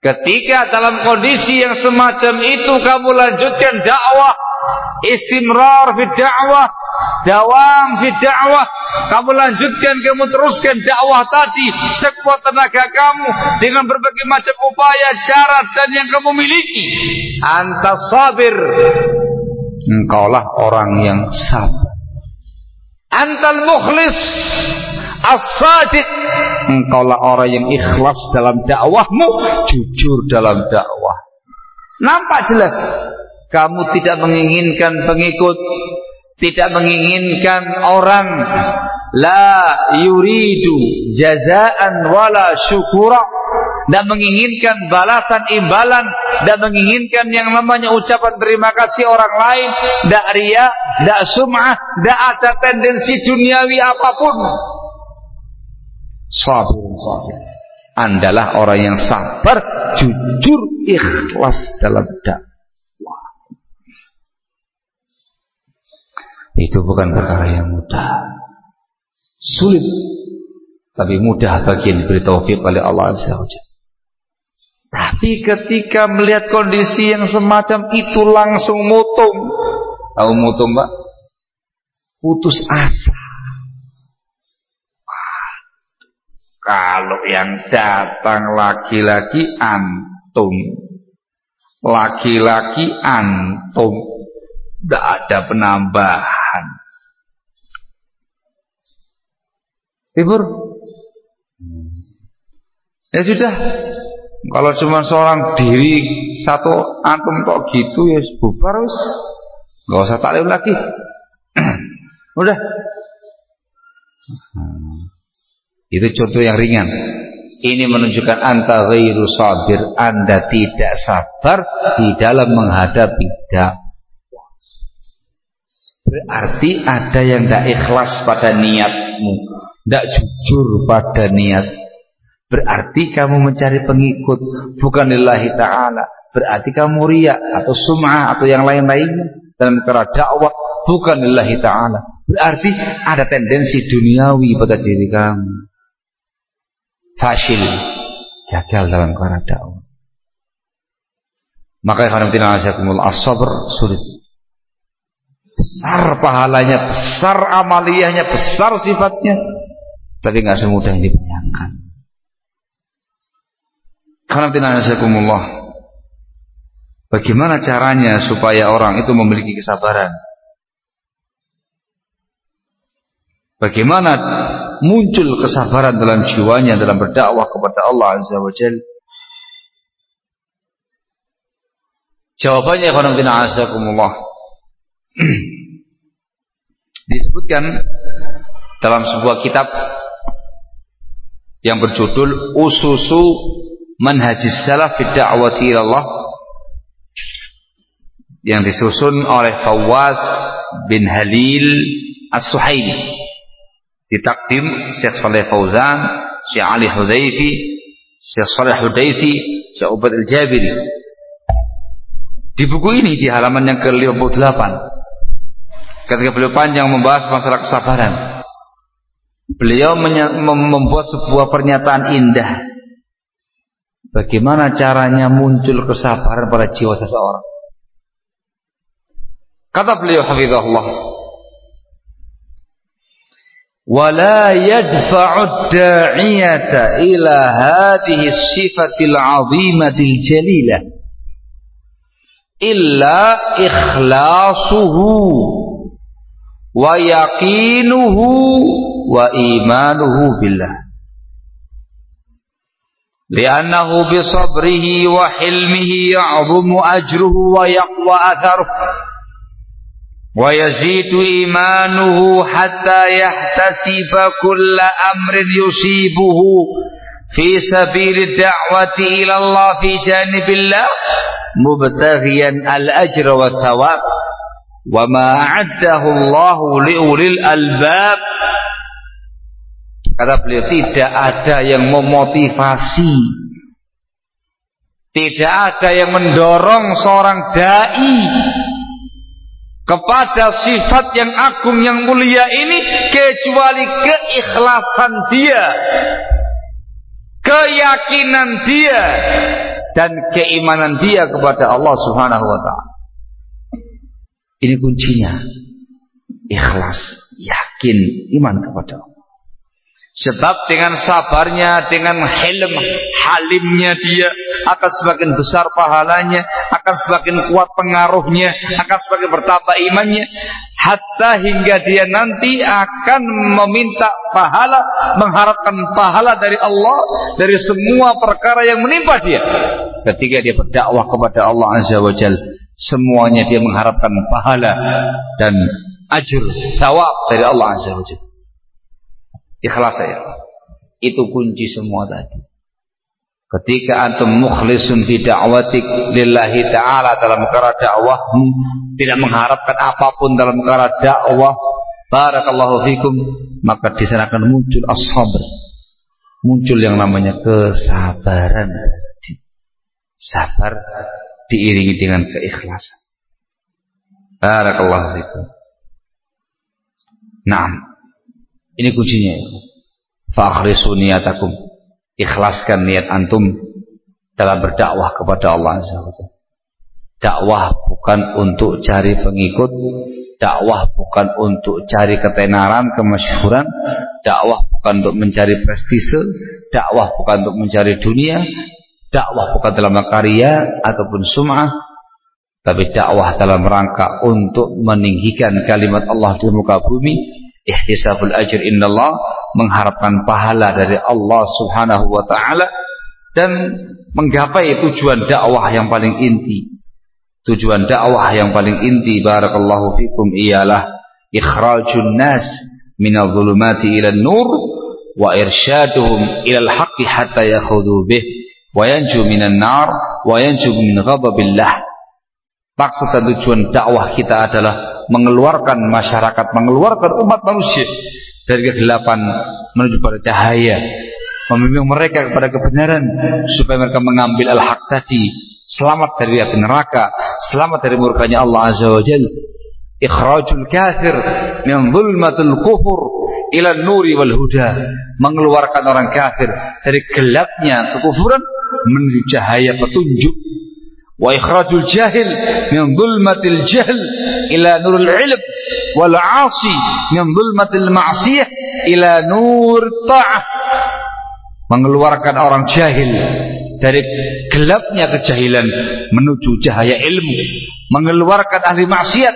Ketika dalam kondisi yang semacam itu kamu lanjutkan dakwah, istimrar fi dakwah, dawam fi dakwah, kamu lanjutkan, kamu teruskan dakwah tadi sekuat tenaga kamu dengan berbagai macam upaya, cara dan yang kamu miliki. Antas sabir engkaulah orang yang sabar. Antal mukhlis as-sadiq. Engkaulah orang yang ikhlas dalam dakwahmu jujur dalam dakwah. Nampak jelas? Kamu tidak menginginkan pengikut tidak menginginkan orang. La yuridu jazaan wala syukura tidak menginginkan balasan imbalan, tidak menginginkan yang namanya ucapan terima kasih orang lain, tidak ria, tidak sum'ah, tidak ada tendensi duniawi apa pun. Sabir, sabir. Andalah orang yang sabar, jujur, ikhlas dalam dakwah. Itu bukan perkara yang mudah. Sulit tapi mudah bagi yang diberi taufik oleh Allah Azza wa Tapi ketika melihat kondisi yang semacam itu langsung mutung. Tahu mutung, Pak? Putus asa. Kalau yang datang laki-laki antum. Laki-laki antum. Tidak ada penambahan. Tibur Ya sudah. Kalau cuma seorang diri satu antum kok gitu ya bubar wis. Enggak usah taklim lagi. <clears throat> Udah. Hmm. Itu contoh yang ringan. Ini menunjukkan anta ghairu sabir, Anda tidak sabar di dalam menghadapi dakwah. Berarti ada yang tidak ikhlas pada niatmu, tidak jujur pada niat Berarti kamu mencari pengikut bukan lillahi ta'ala. Berarti kamu riak atau sum'ah atau yang lain-lainnya dalam perkara dakwah bukan lillahi ta'ala. Berarti ada tendensi duniawi pada diri kamu. Fasil. Gagal dalam perkara dakwah. Maka khanatina azakumul as-sabr sulit. Besar pahalanya, besar amaliyahnya, besar sifatnya. Tapi nggak semudah yang dibayangkan. Bagaimana caranya supaya orang itu memiliki kesabaran? Bagaimana muncul kesabaran dalam jiwanya dalam berdakwah kepada Allah Azza wa Jal? Jawabannya khonamtina azakumullah <clears throat> disebutkan dalam sebuah kitab yang berjudul Ususu manhajis salaf fi da'wati Allah yang disusun oleh Fawaz bin Halil As-Suhaili. Ditakdim Syekh Saleh Fauzan Syekh Ali Hudayfi Syekh Saleh Hudayfi Syekh Ubad Al-Jabiri. Di buku ini di halaman yang ke-58 ketika beliau panjang membahas masalah kesabaran beliau membuat sebuah pernyataan indah Bagaimana caranya muncul kesabaran pada jiwa seseorang? Kata beliau hafizahullah, "Wala yadfa'u ad-da'iyata ila hadhihi as-sifatil 'azimatil jalilah illa ikhlasuhu wa yaqinuhu wa imanuhu billah." لأنه بصبره وحلمه يعظم أجره ويقوى أثره. ويزيد إيمانه حتى يحتسب كل أمر يصيبه. في سبيل الدعوة إلى الله في جانب الله مبتغيا الأجر والثواب. وما أعده الله لأولي الألباب Kata beliau tidak ada yang memotivasi Tidak ada yang mendorong seorang da'i kepada sifat yang agung yang mulia ini kecuali keikhlasan dia, keyakinan dia dan keimanan dia kepada Allah Subhanahu wa taala. Ini kuncinya. Ikhlas, yakin iman kepada Allah. Sebab dengan sabarnya, dengan helm, halimnya dia akan semakin besar pahalanya, akan semakin kuat pengaruhnya, akan semakin bertambah imannya, hatta hingga dia nanti akan meminta pahala, mengharapkan pahala dari Allah dari semua perkara yang menimpa dia. Ketika dia berdakwah kepada Allah Azza wa Jal, semuanya dia mengharapkan pahala dan ajur, thawab dari Allah Azza wa Jalla. Ikhlas saya. Itu kunci semua tadi. Ketika antum mukhlisun fi da'watik lillahi ta'ala dalam perkara dakwahmu, tidak mengharapkan apa pun dalam perkara dakwah, barakallahu fikum, maka di sana akan muncul as-sabr. Muncul yang namanya kesabaran. Sabar diiringi dengan keikhlasan. Barakallahu fikum. Nah, ini kuncinya. Fakhrisu niyatakum. Ikhlaskan niat antum dalam berdakwah kepada Allah Dakwah bukan untuk cari pengikut, dakwah bukan untuk cari ketenaran, kemasyhuran, dakwah bukan untuk mencari prestise, dakwah bukan untuk mencari dunia, dakwah bukan dalam karya ataupun sum'ah, tapi dakwah dalam rangka untuk meninggikan kalimat Allah di muka bumi ihtisabul ajr indallah mengharapkan pahala dari Allah Subhanahu wa taala dan menggapai tujuan dakwah yang paling inti. Tujuan dakwah yang paling inti barakallahu fikum ialah ikhrajun nas minadh dhulumati ila nur wa irsyaduhum ila al-haqqi hatta yakhudhu bih wa yanju minan nar wa yanju min ghadabillah. Maksud dan tujuan dakwah kita adalah mengeluarkan masyarakat, mengeluarkan umat manusia dari kegelapan menuju pada cahaya, membimbing mereka kepada kebenaran supaya mereka mengambil al-haq tadi, selamat dari api neraka, selamat dari murkanya Allah Azza wa Jalla. Ikhrajul kafir min zulmatul kufur ila nuri wal huda. Mengeluarkan orang kafir dari gelapnya kekufuran menuju cahaya petunjuk wa ikhrajul jahil min dhulmatil jahl ila nurul ilm wal 'asi min dhulmatil ma'siyah ila nur ta'ah. Mengeluarkan orang jahil dari gelapnya kejahilan menuju cahaya ilmu. Mengeluarkan ahli maksiat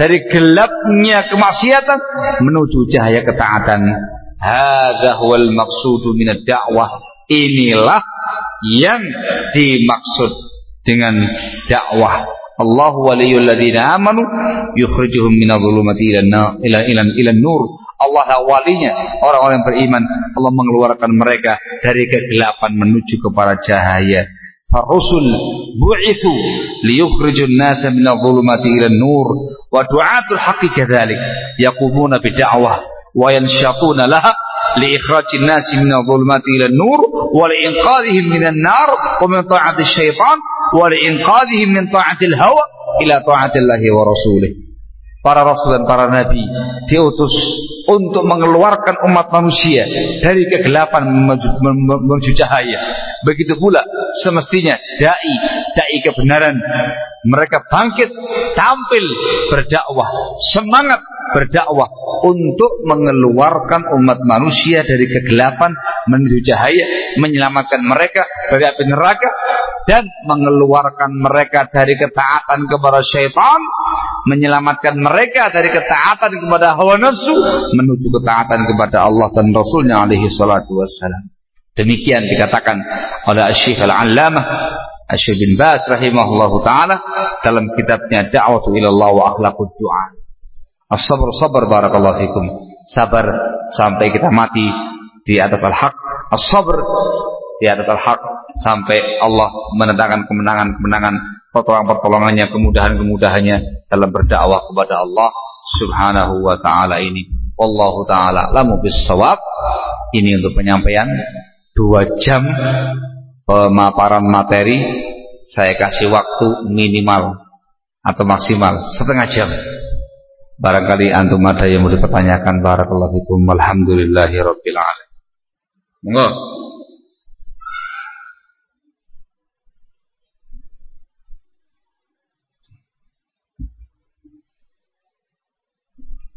dari gelapnya kemaksiatan menuju cahaya ketaatan. Hadza huwal maqsudu minad da'wah. Inilah yang dimaksud dengan dakwah. Allah waliyul ladzina amanu yukhrijuhum minadh-dhulumati ila ila ila ila nur. Allah lah walinya orang-orang beriman. Allah mengeluarkan mereka dari kegelapan menuju kepada cahaya. Farusul bu'ithu liyukhrijun nasa minadh-dhulumati ila nur. Wa du'atul haqqi kadzalik. Yaqumuna bid'awah wa yanshaquna laha لإخراج الناس من الظلمات إلى النور ولإنقاذهم من النار ومن طاعة الشيطان ولإنقاذهم من طاعة الهوى إلى طاعة الله ورسوله. Para rasul dan para nabi diutus untuk mengeluarkan umat manusia dari kegelapan menuju cahaya. Begitu pula semestinya dai, dai kebenaran mereka bangkit tampil berdakwah, semangat berdakwah untuk mengeluarkan umat manusia dari kegelapan menuju cahaya, menyelamatkan mereka dari api neraka dan mengeluarkan mereka dari ketaatan kepada syaitan, menyelamatkan mereka dari ketaatan kepada hawa nafsu menuju ketaatan kepada Allah dan Rasulnya alaihi salatu wassalam. Demikian dikatakan oleh Syekh Al-Allamah Syekh bin Bas rahimahullahu taala dalam kitabnya Da'watu ila Allah wa Akhlaqud Du'a. As-sabr sabar barakallahu fikum. Sabar sampai kita mati di atas al-haq. As-sabr di atas al-haq sampai Allah mendatangkan kemenangan-kemenangan, pertolongan-pertolongannya, kemudahan-kemudahannya dalam berdakwah kepada Allah Subhanahu wa taala ini. Wallahu taala lamu bisawab. Ini untuk penyampaian dua jam pemaparan materi. Saya kasih waktu minimal atau maksimal setengah jam. Barangkali antum ada yang mau dipertanyakan barakallahu fikum walhamdulillahi rabbil alamin. Monggo.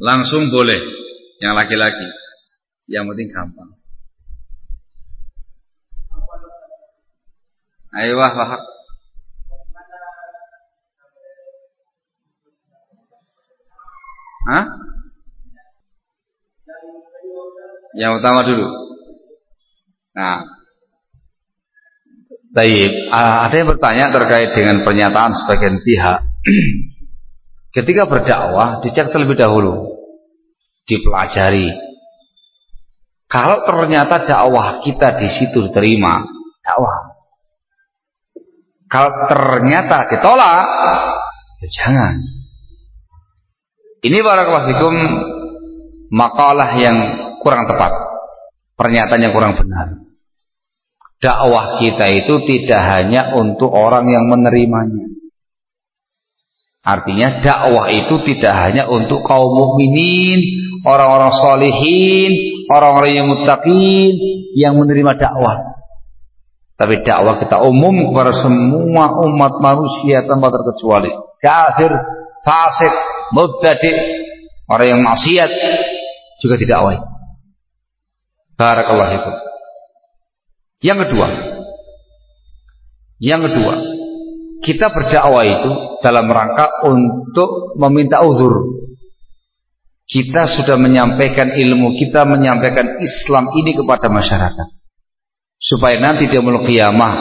Langsung boleh yang laki-laki. Yang penting gampang. Ayo wah. Hah? Yang utama dulu. Nah, Baik, ah, ada yang bertanya terkait dengan pernyataan sebagian pihak. <clears throat> Ketika berdakwah, dicek terlebih dahulu, dipelajari. Kalau ternyata dakwah kita di situ diterima, dakwah Kalau ternyata ditolak, ya jangan. Ini barakallahu fikum makalah yang kurang tepat. Pernyataan yang kurang benar. Dakwah kita itu tidak hanya untuk orang yang menerimanya. Artinya dakwah itu tidak hanya untuk kaum mukminin, orang-orang solehin, orang-orang yang muttaqin yang menerima dakwah. Tapi dakwah kita umum kepada semua umat manusia tanpa terkecuali. Kafir, fasik, mubtadi, orang yang maksiat juga didakwai. Barakallahu fikum. Yang kedua, yang kedua, kita berdakwah itu dalam rangka untuk meminta uzur. Kita sudah menyampaikan ilmu, kita menyampaikan Islam ini kepada masyarakat. Supaya nanti dia mulai kiamah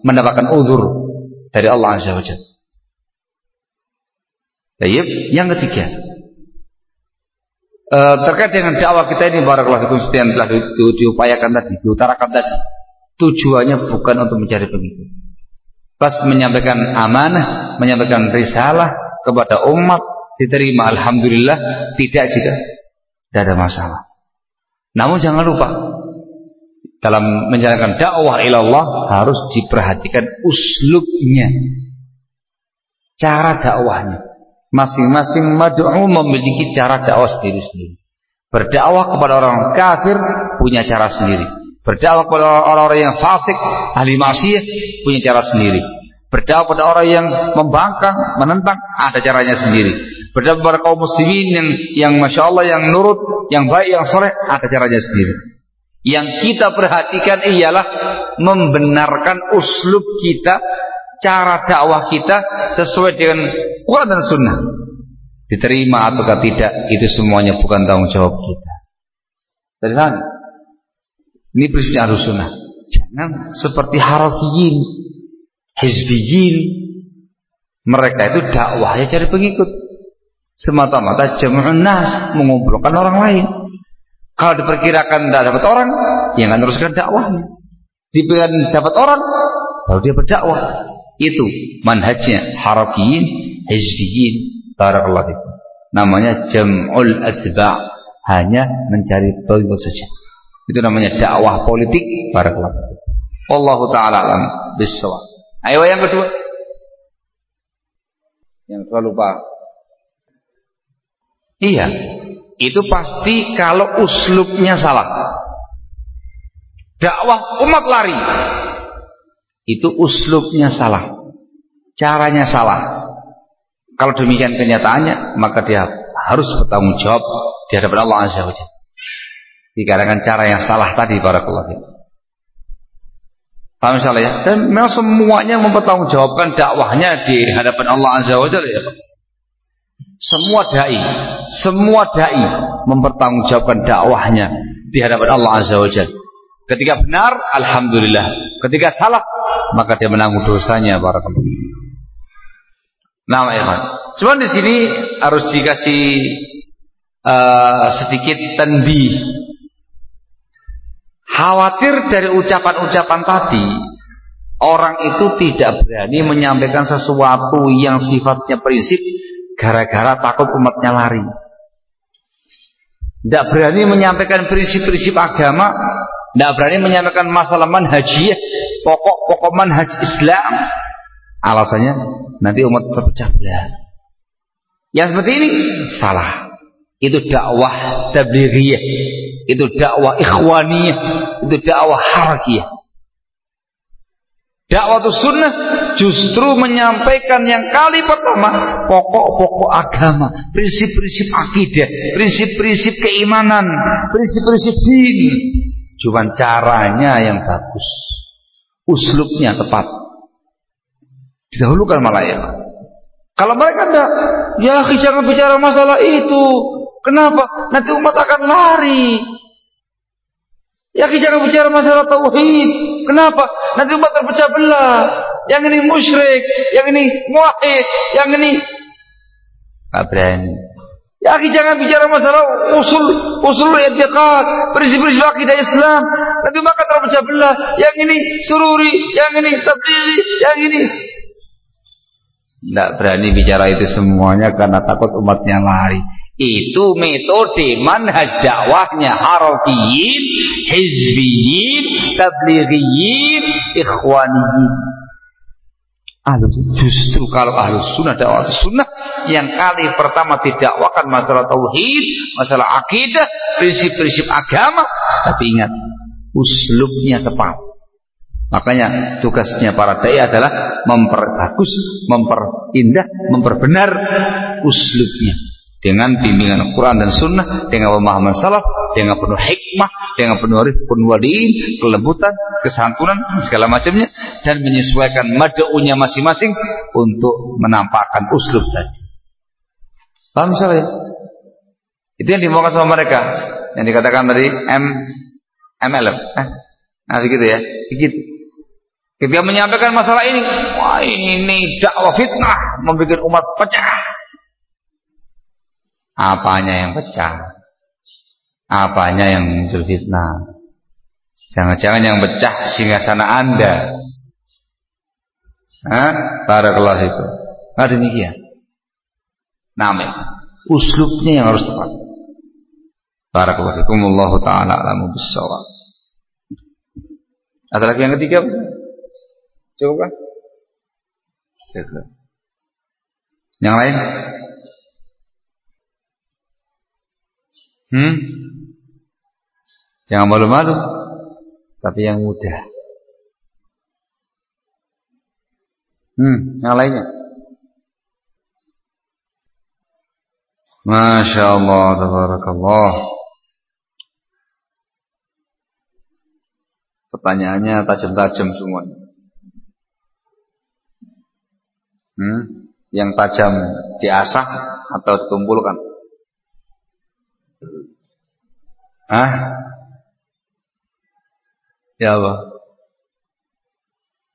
mendapatkan uzur dari Allah Azza wa Jalla. Yang ketiga, e, terkait dengan dakwah kita ini barakallahu fikum yang telah di, di, diupayakan tadi, diutarakan tadi. Tujuannya bukan untuk mencari pengikut. Pas menyampaikan amanah, menyampaikan risalah kepada umat diterima alhamdulillah, tidak jika tidak ada masalah. Namun jangan lupa dalam menjalankan dakwah ilallah harus diperhatikan uslubnya. Cara dakwahnya. Masing-masing mad'u memiliki cara dakwah sendiri-sendiri. Berdakwah kepada orang kafir punya cara sendiri. Berdakwah kepada orang-orang yang fasik, ahli maksiat punya cara sendiri. Berdakwah kepada orang yang membangkang, menentang ada caranya sendiri. Berdakwah kepada kaum muslimin yang yang masya Allah yang nurut, yang baik, yang soleh ada caranya sendiri. Yang kita perhatikan ialah membenarkan uslub kita cara dakwah kita sesuai dengan Quran dan Sunnah. Diterima atau tidak, itu semuanya bukan tanggung jawab kita. Dari mana? Ini prinsipnya harus sunnah. Jangan seperti harafiyin, hizbiyin. Mereka itu dakwahnya cari pengikut. Semata-mata jam'un nas, mengumpulkan orang lain. Kalau diperkirakan tidak dapat orang, ya nggak teruskan dakwahnya. Dipikirkan dapat orang, baru dia berdakwah. Itu manhajnya harafiyin, hizbiyin. Barakallahu fikum. Namanya jam'ul atba' hanya mencari pengikut saja. Itu namanya dakwah politik. Barakallahu fikum. Allah taala alam bisawab. Ayo yang kedua. Yang kedua lupa. Iya, itu pasti kalau uslubnya salah. Dakwah umat lari, itu uslubnya salah, caranya salah. Kalau demikian kenyataannya, maka dia harus bertanggung jawab di hadapan Allah Azza wa Jalla. Dikarenakan cara yang salah tadi para keluarga. Paham salah ya? Dan memang semuanya mempertanggungjawabkan dakwahnya di hadapan Allah Azza wa Jalla ya. Semua dai, semua dai mempertanggungjawabkan dakwahnya di hadapan Allah Azza wa Jalla. Ketika benar, alhamdulillah. Ketika salah, maka dia menanggung dosanya barakallahu. Nah, Ikhwan. Cuman di sini harus dikasih uh, sedikit tanbih. Khawatir dari ucapan-ucapan tadi, orang itu tidak berani menyampaikan sesuatu yang sifatnya prinsip gara-gara takut umatnya lari. Tidak berani menyampaikan prinsip-prinsip agama tidak berani menyampaikan masalah manhajiyah, pokok-pokok manhaj Islam. Alasannya nanti umat terpecah belah. Yang seperti ini salah. Itu dakwah tablighiyah, itu dakwah ikhwaniyah, itu dakwah harakiyah. Dakwah sunnah justru menyampaikan yang kali pertama pokok-pokok agama, prinsip-prinsip akidah, prinsip-prinsip keimanan, prinsip-prinsip din. Cuman caranya yang bagus. Uslubnya tepat. Didahulukan malah ya. Kalau mereka tidak, ya jangan bicara masalah itu. Kenapa? Nanti umat akan lari. Ya jangan bicara masalah tauhid. Kenapa? Nanti umat terpecah belah. Yang ini musyrik, yang ini muahid, yang ini Gak berani. Ya jangan bicara masalah usul usul i'tiqad, prinsip-prinsip akidah Islam. Nanti maka terpecah belah. Yang ini sururi, yang ini tablighi, yang ini tidak berani bicara itu semuanya karena takut umatnya lari. Itu metode manhaj dakwahnya harafiyin, hizbiyin, tablighiyin, ikhwaniyin. Ahlus justru kalau ahlus sunnah dakwah sunnah yang kali pertama didakwakan masalah tauhid, masalah akidah, prinsip-prinsip agama, tapi ingat uslubnya tepat. Makanya tugasnya para dai adalah memperbagus, memperindah, memperbenar uslubnya dengan bimbingan Quran dan Sunnah, dengan pemahaman salaf, dengan penuh hikmah, dengan penuh rifkun waliin, kelembutan, kesantunan, segala macamnya, dan menyesuaikan madaunya masing-masing untuk menampakkan uslub tadi. Paham misalnya? Itu yang dimaukan sama mereka, yang dikatakan tadi M MLM. Eh, nah begitu ya, begitu. Ketika menyampaikan masalah ini, wah ini dakwah fitnah, membuat umat pecah. Apanya yang pecah? Apanya yang muncul fitnah? Jangan-jangan yang pecah singgah sana Anda. Hah? Barakallah itu. Nah demikian. Namanya. Uslubnya yang harus tepat. Barakallah Allah ta'ala alamu bisawab. Ada lagi yang ketiga? Coba. Yang lain? Hmm? Jangan malu-malu, tapi yang mudah. Hmm, yang lainnya. Masya Allah, tabarakallah. Pertanyaannya tajam-tajam semuanya. Hmm? Yang tajam diasah atau dikumpulkan? Hah? Ya Allah.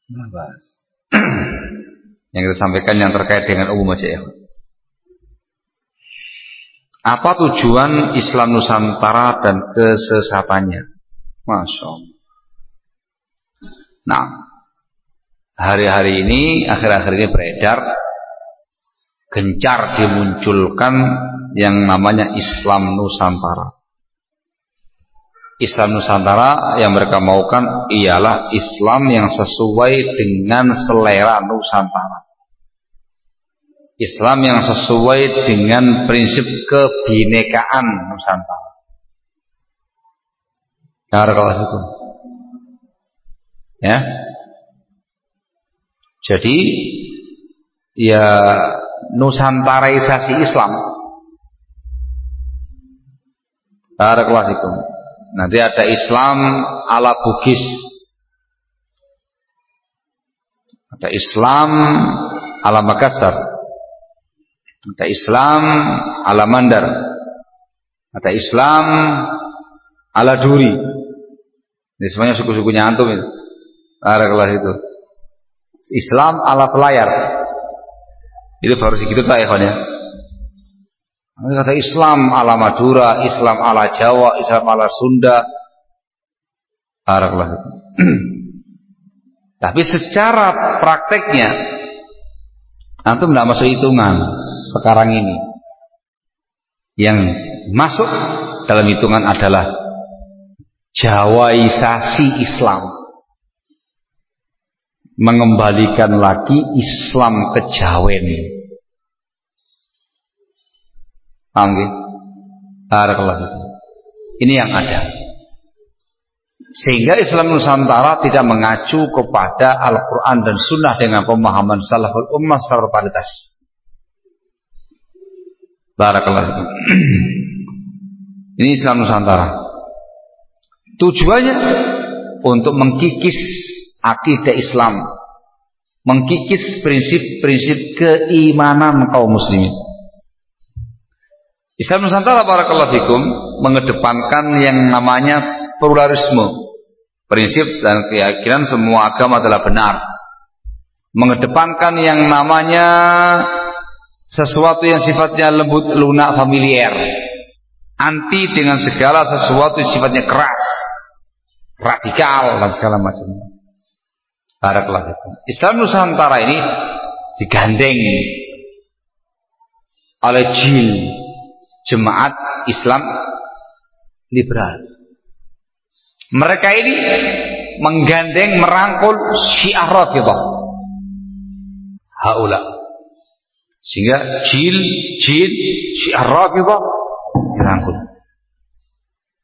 Bahas. <clears throat> yang kita sampaikan yang terkait dengan umum aja ya. Apa tujuan Islam Nusantara dan kesesatannya? Masya Allah. Nah, hari-hari ini, akhir-akhir ini beredar, gencar dimunculkan yang namanya Islam Nusantara. Islam Nusantara yang mereka maukan ialah Islam yang sesuai dengan selera Nusantara. Islam yang sesuai dengan prinsip kebinekaan Nusantara. Barakallahu fikum. Ya. Jadi ya nusantaraisasi Islam. Barakallahu Nanti ada Islam ala Bugis. Ada Islam ala Makassar. Ada Islam ala Mandar. Ada Islam ala Duri. Ini semuanya suku-sukunya antum itu. Barakallah itu. Islam ala Selayar. Itu baru segitu tak ya. Kata Islam ala Madura, Islam ala Jawa, Islam ala Sunda. Barakallah. <clears throat> Tapi secara prakteknya antum tidak masuk hitungan sekarang ini. Yang masuk dalam hitungan adalah Jawaisasi Islam. Mengembalikan lagi Islam ke Jawen. Paham Ini yang ada. Sehingga Islam Nusantara tidak mengacu kepada Al-Quran dan Sunnah dengan pemahaman salaful ummah secara totalitas. Barakallahu <clears throat> Ini Islam Nusantara. Tujuannya untuk mengkikis akidah Islam, mengkikis prinsip-prinsip keimanan kaum muslimin. Islam Nusantara barakallahu fikum mengedepankan yang namanya pluralisme. Prinsip dan keyakinan semua agama adalah benar. Mengedepankan yang namanya sesuatu yang sifatnya lembut lunak familiar anti dengan segala sesuatu yang sifatnya keras radikal dan segala macam Barakallahu Islam Nusantara ini digandeng oleh jil jemaat Islam liberal mereka ini menggandeng merangkul syiah Rafidhah haula sehingga jil, jin, syiar Rafidah dirangkul.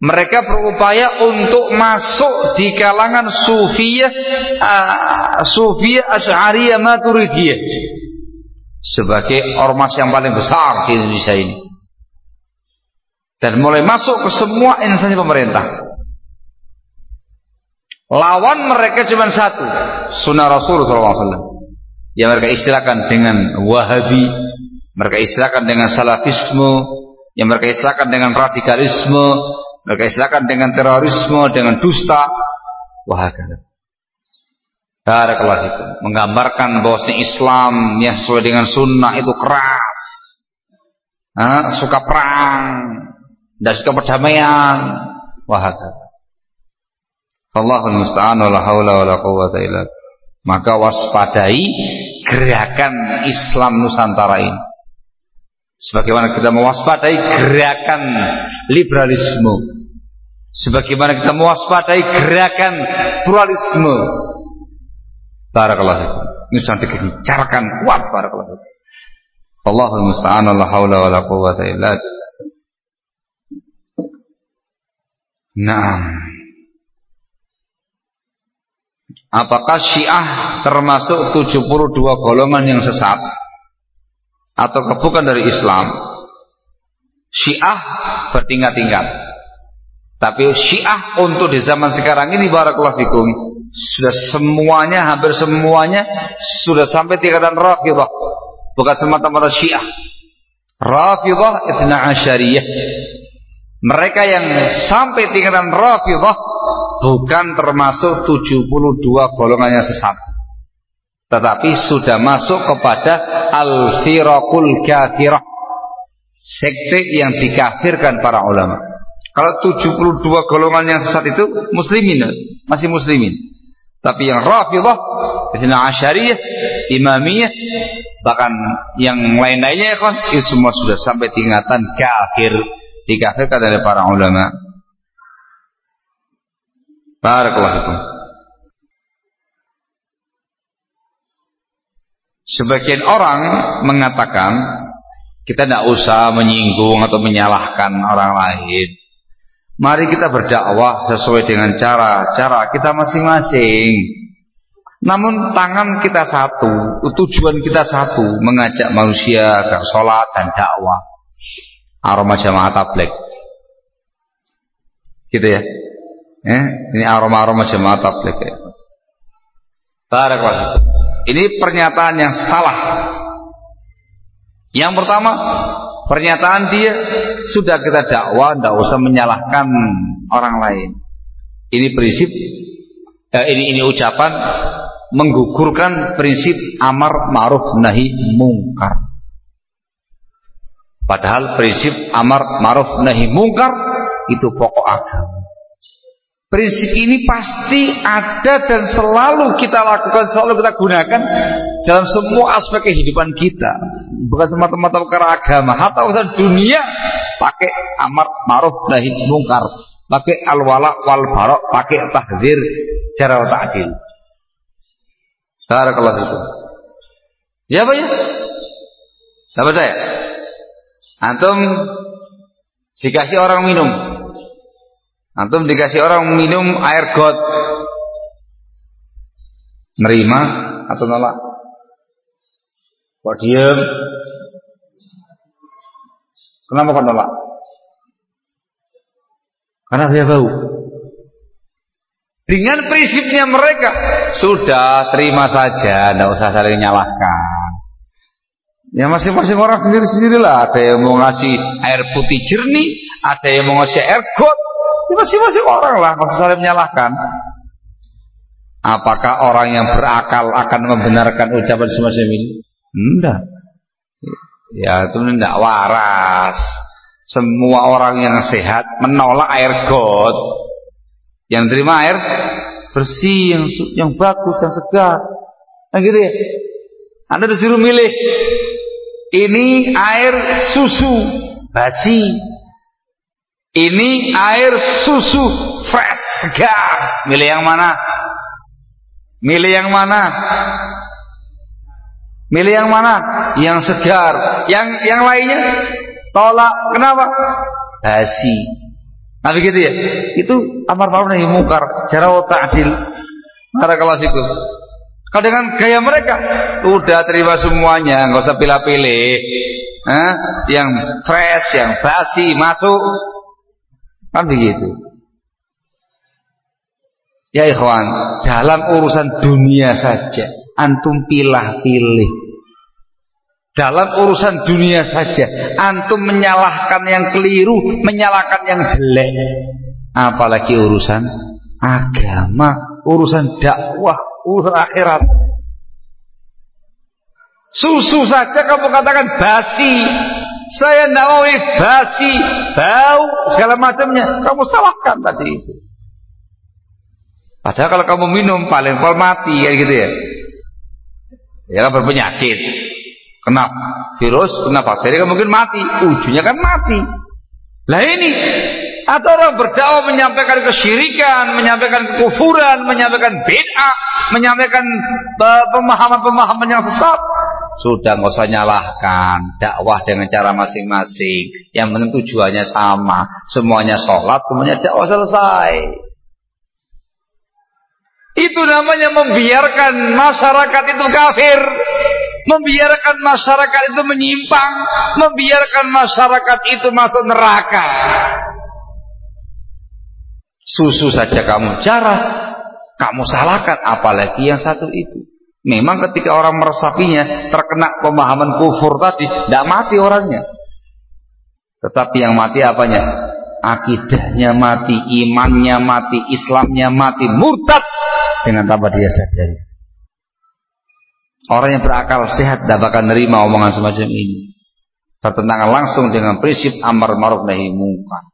Mereka berupaya untuk masuk di kalangan sufiyah uh, sufiyah asy'ariyah maturidiyah sebagai ormas yang paling besar di Indonesia ini. Dan mulai masuk ke semua instansi pemerintah. Lawan mereka cuma satu, sunnah Rasulullah SAW yang mereka istilahkan dengan wahabi mereka istilahkan dengan salafisme yang mereka istilahkan dengan radikalisme mereka istilahkan dengan terorisme dengan dusta. Wahakala Barakallah itu menggambarkan bahwasanya Islam yang sesuai dengan sunnah itu keras. Ha? suka perang dan suka perdamaian wahakala Allahul musta'an wa la haula wa la quwwata illa maka waspadai gerakan Islam Nusantara ini. Sebagaimana kita mewaspadai gerakan liberalisme. Sebagaimana kita mewaspadai gerakan pluralisme. Barakallahu Ini sudah digencarkan kuat barakallahu Allahul musta'an la haula wala quwwata illa billah. Nah. Apakah Syiah termasuk 72 golongan yang sesat atau bukan dari Islam? Syiah bertingkat-tingkat. Tapi Syiah untuk di zaman sekarang ini barakallahu fikum sudah semuanya hampir semuanya sudah sampai tingkatan Rafidhah. Bukan semata-mata Syiah. Rafidhah Asyariyah. Mereka yang sampai tingkatan Rafidhah bukan termasuk 72 golongan yang sesat. Tetapi sudah masuk kepada al-firaqul kafirah sekte yang dikafirkan para ulama. Kalau 72 golongan yang sesat itu muslimin masih muslimin. Tapi yang rafidah Isna Asyariyah Imamiyah bahkan yang lain-lainnya kan itu semua sudah sampai tingkatan kafir dikafirkan oleh para ulama Barakallahu Sebagian orang mengatakan kita tidak usah menyinggung atau menyalahkan orang lain. Mari kita berdakwah sesuai dengan cara-cara kita masing-masing. Namun tangan kita satu, tujuan kita satu, mengajak manusia agar sholat dan dakwah. Aroma jamaah tablik. Gitu ya. Eh, ini aroma-aroma jemaah tabligh. Ya. Ini pernyataan yang salah. Yang pertama, pernyataan dia sudah kita dakwah, tidak usah menyalahkan orang lain. Ini prinsip, eh, ini ini ucapan menggugurkan prinsip amar ma'ruf nahi mungkar. Padahal prinsip amar ma'ruf nahi mungkar itu pokok agama. Prinsip ini pasti ada dan selalu kita lakukan, selalu kita gunakan dalam semua aspek kehidupan kita. Bukan semata-mata perkara agama, hatta urusan dunia pakai amar ma'ruf nahi mungkar, pakai al-wala wal barok, pakai tahzir cara ta'dil. Barakallahu itu. Ya apa ya? Apa saya? Antum dikasih orang minum, Antum dikasih orang minum air got. Nerima atau nolak? Kok diem? Kenapa kok nolak? Karena dia bau. Dengan prinsipnya mereka sudah terima saja, tidak usah saling nyalahkan. Ya masing-masing orang sendiri-sendirilah. Ada yang mau ngasih air putih jernih, ada yang mau ngasih air got, Ya masing-masing orang lah, maksud saya menyalahkan. Apakah orang yang berakal akan membenarkan ucapan semacam ini? Tidak. Ya itu tidak waras. Semua orang yang sehat menolak air got. Yang terima air bersih, yang yang bagus, yang segar. Nah gitu ya. Anda disuruh milih. Ini air susu basi. Ini air susu fresh, segar. Milih yang mana? Milih yang mana? Milih yang mana? Yang segar. Yang yang lainnya tolak. Kenapa? Basi. Nah begitu ya. Itu amar ma'ruf nahi munkar. Cara ta'dil. Barakallahu fikum. Kalau dengan gaya mereka, udah terima semuanya, nggak usah pilih-pilih. Eh, yang fresh, yang basi masuk, kan begitu. Ya ikhwan, dalam urusan dunia saja, antum pilah-pilih. Dalam urusan dunia saja, antum menyalahkan yang keliru, menyalahkan yang jelek. Apalagi urusan agama, urusan dakwah, urusan akhirat. Susu saja kamu katakan basi. Saya mau basi, bau, segala macamnya. Kamu salahkan tadi itu. Padahal kalau kamu minum paling pol mati kayak gitu ya. Ya kan berpenyakit. Kena virus, kena bakteri mungkin mati. Ujungnya kan mati. Lah ini atau orang berdakwah menyampaikan kesyirikan, menyampaikan kekufuran, menyampaikan bid'ah, menyampaikan eh, pemahaman-pemahaman yang sesat. Sudah nggak usah nyalahkan dakwah dengan cara masing-masing. Yang penting tujuannya sama, semuanya sholat, semuanya dakwah selesai. Itu namanya membiarkan masyarakat itu kafir. Membiarkan masyarakat itu menyimpang. Membiarkan masyarakat itu masuk neraka. Susu saja kamu jarah, kamu salahkan apalagi yang satu itu. Memang ketika orang meresapinya terkena pemahaman kufur tadi, tidak mati orangnya. Tetapi yang mati apanya? Akidahnya mati, imannya mati, Islamnya mati, murtad dengan tanpa dia sadari. Orang yang berakal sehat tidak akan nerima omongan semacam ini. Bertentangan langsung dengan prinsip amar ma'ruf nahi munkar.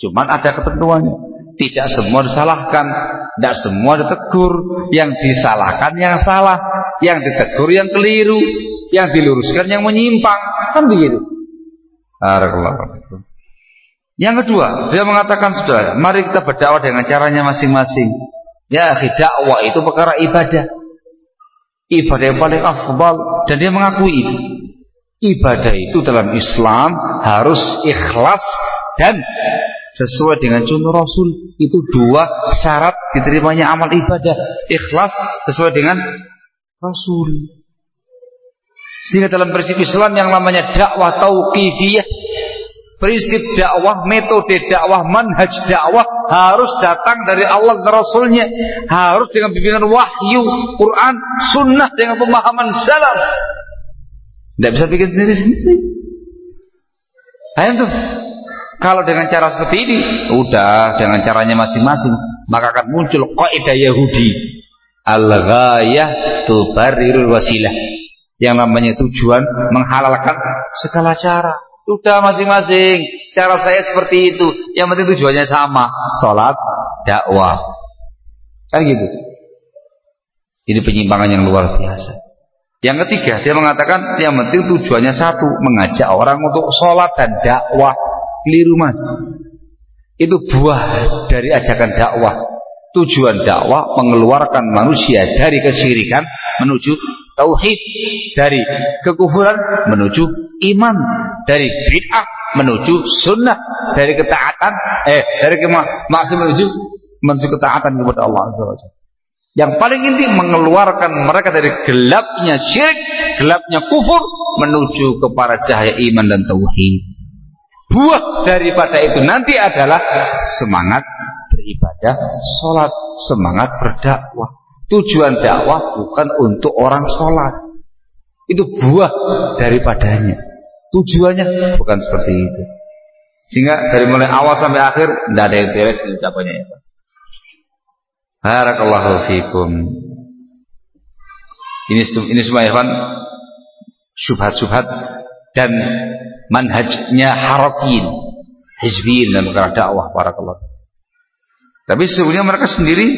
Cuman ada ketentuannya. Tidak semua disalahkan, tidak semua ditegur. Yang disalahkan yang salah, yang ditegur yang keliru, yang diluruskan yang menyimpang. Kan begitu. Yang kedua, dia mengatakan sudah, mari kita berdakwah dengan caranya masing-masing. Ya, dakwah itu perkara ibadah. Ibadah yang paling afdal dan dia mengakui itu. Ibadah itu dalam Islam harus ikhlas dan sesuai dengan contoh Rasul itu dua syarat diterimanya amal ibadah ikhlas sesuai dengan Rasul. Sehingga dalam prinsip Islam yang namanya dakwah tauqifiyah prinsip dakwah metode dakwah manhaj dakwah harus datang dari Allah dan Rasulnya. Harus dengan bimbingan wahyu Quran sunnah dengan pemahaman salaf. Tidak bisa bikin sendiri-sendiri. Ayo tuh kalau dengan cara seperti ini, udah dengan caranya masing-masing, maka akan muncul kaidah Yahudi. Al-ghayah tubarirul wasilah. Yang namanya tujuan menghalalkan segala cara. Sudah masing-masing. Cara saya seperti itu. Yang penting tujuannya sama. Salat, dakwah. Kan gitu. Ini penyimpangan yang luar biasa. Yang ketiga, dia mengatakan yang penting tujuannya satu, mengajak orang untuk sholat dan dakwah keliru mas. Itu buah dari ajakan dakwah. Tujuan dakwah mengeluarkan manusia dari kesyirikan menuju tauhid dari kekufuran menuju iman dari bid'ah menuju sunnah dari ketaatan eh dari maksud menuju menuju ketaatan kepada Allah SWT yang paling inti mengeluarkan mereka dari gelapnya syirik gelapnya kufur menuju kepada cahaya iman dan tauhid buah daripada itu nanti adalah semangat beribadah, sholat, semangat berdakwah. Tujuan dakwah bukan untuk orang sholat. Itu buah daripadanya. Tujuannya bukan seperti itu. Sehingga dari mulai awal sampai akhir tidak ada yang beres ucapannya ya. Barakallahu fikum. Ini ini semua ya syubhat-syubhat dan manhajnya harakin hizbiyin dan perkara dakwah para keluar. Tapi sesungguhnya mereka sendiri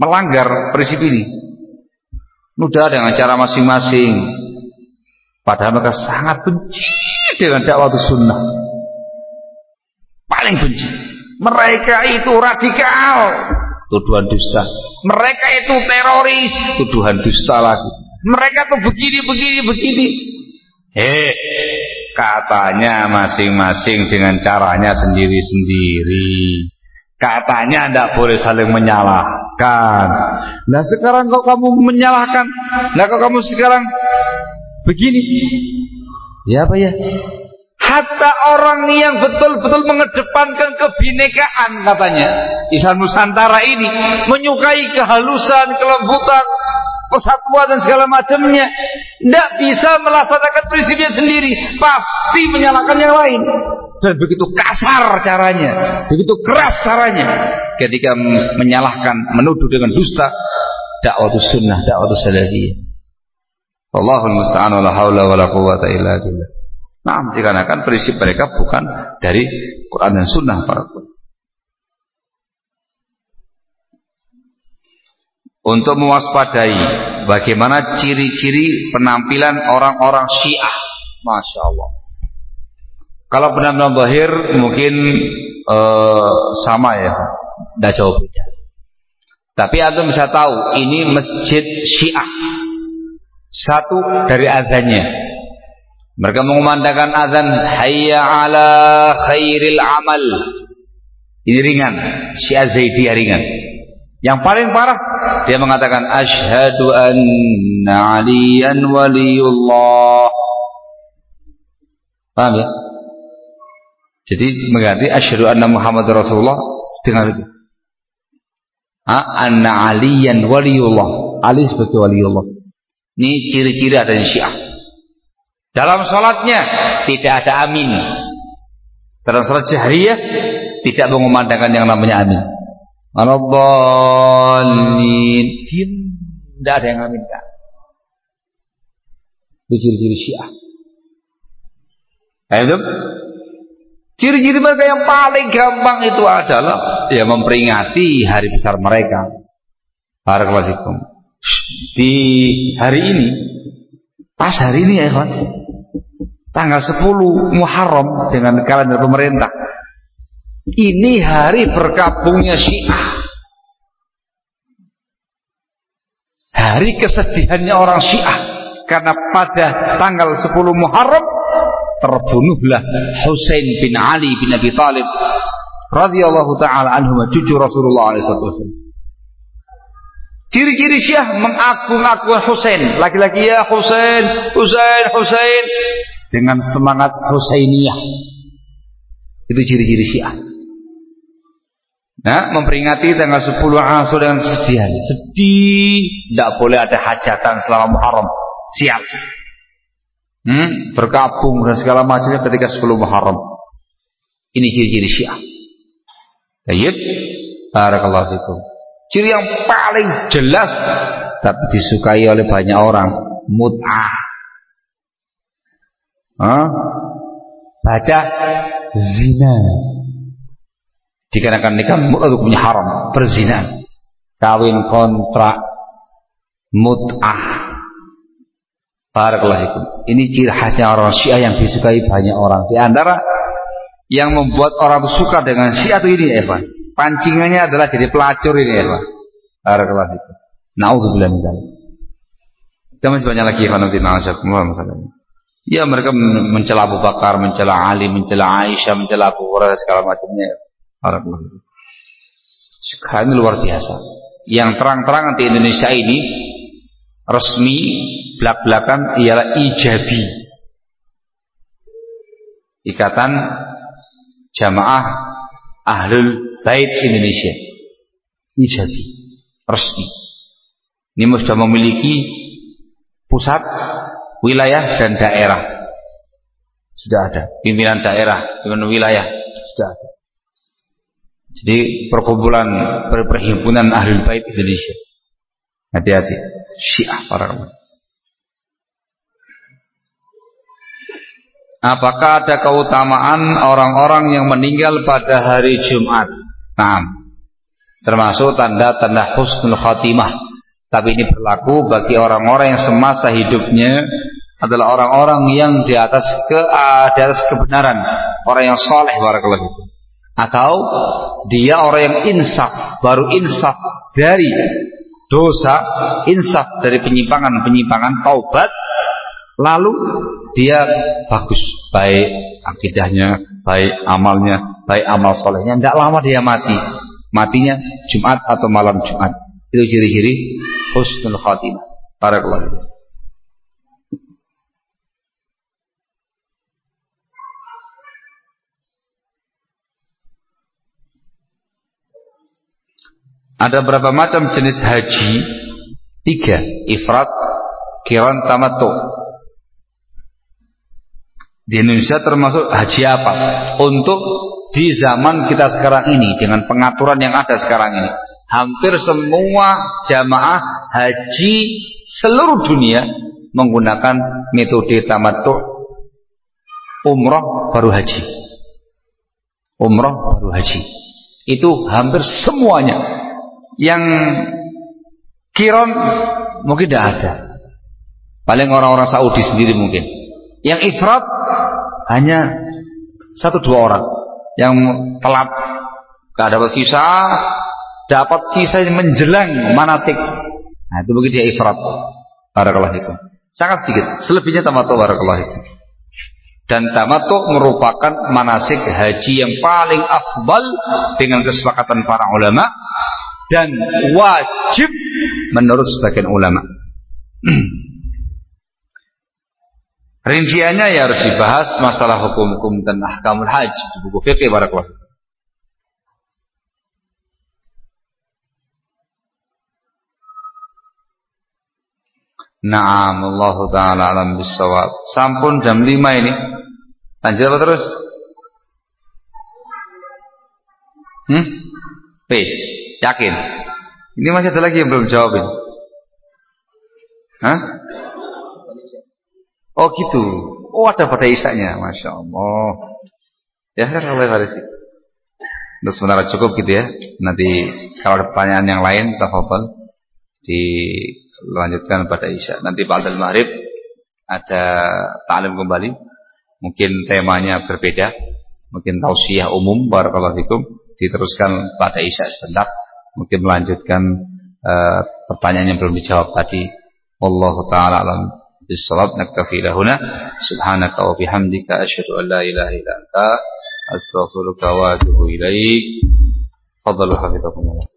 melanggar prinsip ini. Mudah dengan cara masing-masing. Padahal mereka sangat benci dengan dakwah sunnah. Paling benci. Mereka itu radikal. Tuduhan dusta. Mereka itu teroris. Tuduhan dusta lagi. Mereka tuh begini, begini, begini. Hei, katanya masing-masing dengan caranya sendiri-sendiri. Katanya tidak boleh saling menyalahkan. Nah sekarang kok kamu menyalahkan? Nah kok kamu sekarang begini? Ya apa ya? Hatta orang yang betul-betul mengedepankan kebinekaan katanya. Islam Nusantara ini menyukai kehalusan, kelembutan, persatuan dan segala macamnya tidak bisa melaksanakan prinsipnya sendiri. Pasti menyalahkan yang lain. Dan begitu kasar caranya begitu keras caranya ketika menyalahkan menuduh dengan dusta dakwah sunnah dakwah salafiyah Allahul musta'an wa la haula wa la quwwata illa billah. Nah dikarenakan prinsip mereka bukan dari Quran dan sunnah para ulama untuk mewaspadai bagaimana ciri-ciri penampilan orang-orang Syiah. Masya Allah. Kalau penampilan bahir mungkin uh, sama ya, tidak jauh beda. Tapi anda bisa tahu ini masjid Syiah. Satu dari azannya. Mereka mengumandangkan azan hayya ala khairil amal. Ini ringan, Syiah Zaidiyah ringan. Yang paling parah dia mengatakan asyhadu anna aliyan waliyullah. Paham ya? Jadi mengganti asyhadu anna Muhammad Rasulullah dengan itu. Ha? Anna aliyan waliyullah. Ali sebagai waliullah. Ini ciri-ciri adanya Syiah. Dalam salatnya tidak ada amin. Dalam salat jahriyah tidak mengumandangkan yang namanya amin. Diam. Tidak ada yang minta. Itu ciri-ciri syiah. Itu ciri-ciri mereka yang paling gampang itu adalah ya memperingati hari besar mereka. Barakallahu Di hari ini, pas hari ini ya tanggal 10 Muharram dengan kalender pemerintah ini hari berkabungnya Syiah. Hari kesedihannya orang Syiah karena pada tanggal 10 Muharram terbunuhlah Husain bin Ali bin Abi Talib radhiyallahu taala anhu cucu Rasulullah alaihi Ciri-ciri Syiah mengagung-agung Husain, laki-laki ya Husain, Husain, Husain dengan semangat Husainiyah. Itu ciri-ciri Syiah. Nah, memperingati tanggal 10 Ashur dengan kesedihan. Sedih, tidak boleh ada hajatan selama Muharram. Siap. Hmm, berkabung dan segala macamnya ketika 10 Muharram. Ini ciri-ciri Syiah. Baik. Barakallahu fikum. Ciri yang paling jelas tapi disukai oleh banyak orang, mut'ah. Huh? Baca zina dikarenakan nikah hukumnya haram berzina kawin kontrak mut'ah Barakallahu Ini ciri khasnya orang Syiah yang disukai banyak orang. Di antara yang membuat orang itu suka dengan Syiah itu ini Eva. Pancingannya adalah jadi pelacur ini Eva. Barakallahu fikum. Nauzubillah min dzalik. Dan masih banyak lagi nanti masalahnya. Ya mereka mencela Abu Bakar, mencela Ali, mencela Aisyah, mencela Abu Hurairah segala macamnya. Sekarang ini luar biasa. Yang terang-terangan di Indonesia ini resmi belak-belakan ialah ijabi. Ikatan Jamaah Ahlul Bait Indonesia. Ijabi. Resmi. Ini sudah memiliki pusat, wilayah dan daerah. Sudah ada. Pimpinan daerah, pimpinan wilayah sudah ada. Jadi perkumpulan perhimpunan ahli bait Indonesia. Hati-hati. Syiah para ulama. Apakah ada keutamaan orang-orang yang meninggal pada hari Jumat? Nah, termasuk tanda-tanda husnul khatimah. Tapi ini berlaku bagi orang-orang yang semasa hidupnya adalah orang-orang yang di atas ke di atas kebenaran, orang yang soleh barakallahu atau dia orang yang insaf, baru insaf dari dosa, insaf dari penyimpangan-penyimpangan taubat lalu dia bagus baik akidahnya baik amalnya baik amal solehnya. Tidak lama dia mati. Matinya Jumat atau malam Jumat. Itu ciri-ciri husnul khatimah. Para keluarga Ada berapa macam jenis haji? Tiga. Ifrat, kiran, tamattu. Di Indonesia termasuk haji apa? Untuk di zaman kita sekarang ini dengan pengaturan yang ada sekarang ini, hampir semua jamaah haji seluruh dunia menggunakan metode tamattu umroh baru haji. Umroh baru haji. Itu hampir semuanya. Yang kiron mungkin tidak ada. Paling orang-orang Saudi sendiri mungkin. Yang ifrat hanya satu dua orang yang telat gak dapat visa, dapat visa menjelang manasik. Nah, itu mungkin dia ifrat. Barakallahu itu. Sangat sedikit. Selebihnya tamattu barakallahu itu. Dan tamattu merupakan manasik haji yang paling afdal dengan kesepakatan para ulama dan wajib menurut sebagian ulama. <clears throat> Rinciannya ya harus dibahas masalah hukum-hukum dan ahkamul haji di buku fikih barakallahu. Naam Allah taala alam bisawab. Sampun jam 5 ini. Lanjut apa terus? Hmm? Wis, yakin. Ini masih ada lagi yang belum jawabin. Hah? Oh gitu. Oh ada pada isanya, masya Allah. Ya kalau hari Terus sementara cukup gitu ya. Nanti kalau ada pertanyaan yang lain, tafadhol dilanjutkan pada isya. Nanti pada maghrib ada ta'lim kembali. Mungkin temanya berbeda. Mungkin tausiah umum barakallahu fikum diteruskan pada isya sebentar mungkin melanjutkan uh, pertanyaan yang belum dijawab tadi. Wallahu taala alam bisawab. Naktafi lahuna subhanaka wa bihamdika asyhadu an la ilaha illa anta astaghfiruka wa atubu ilaik. Fadhlu hafizakumullah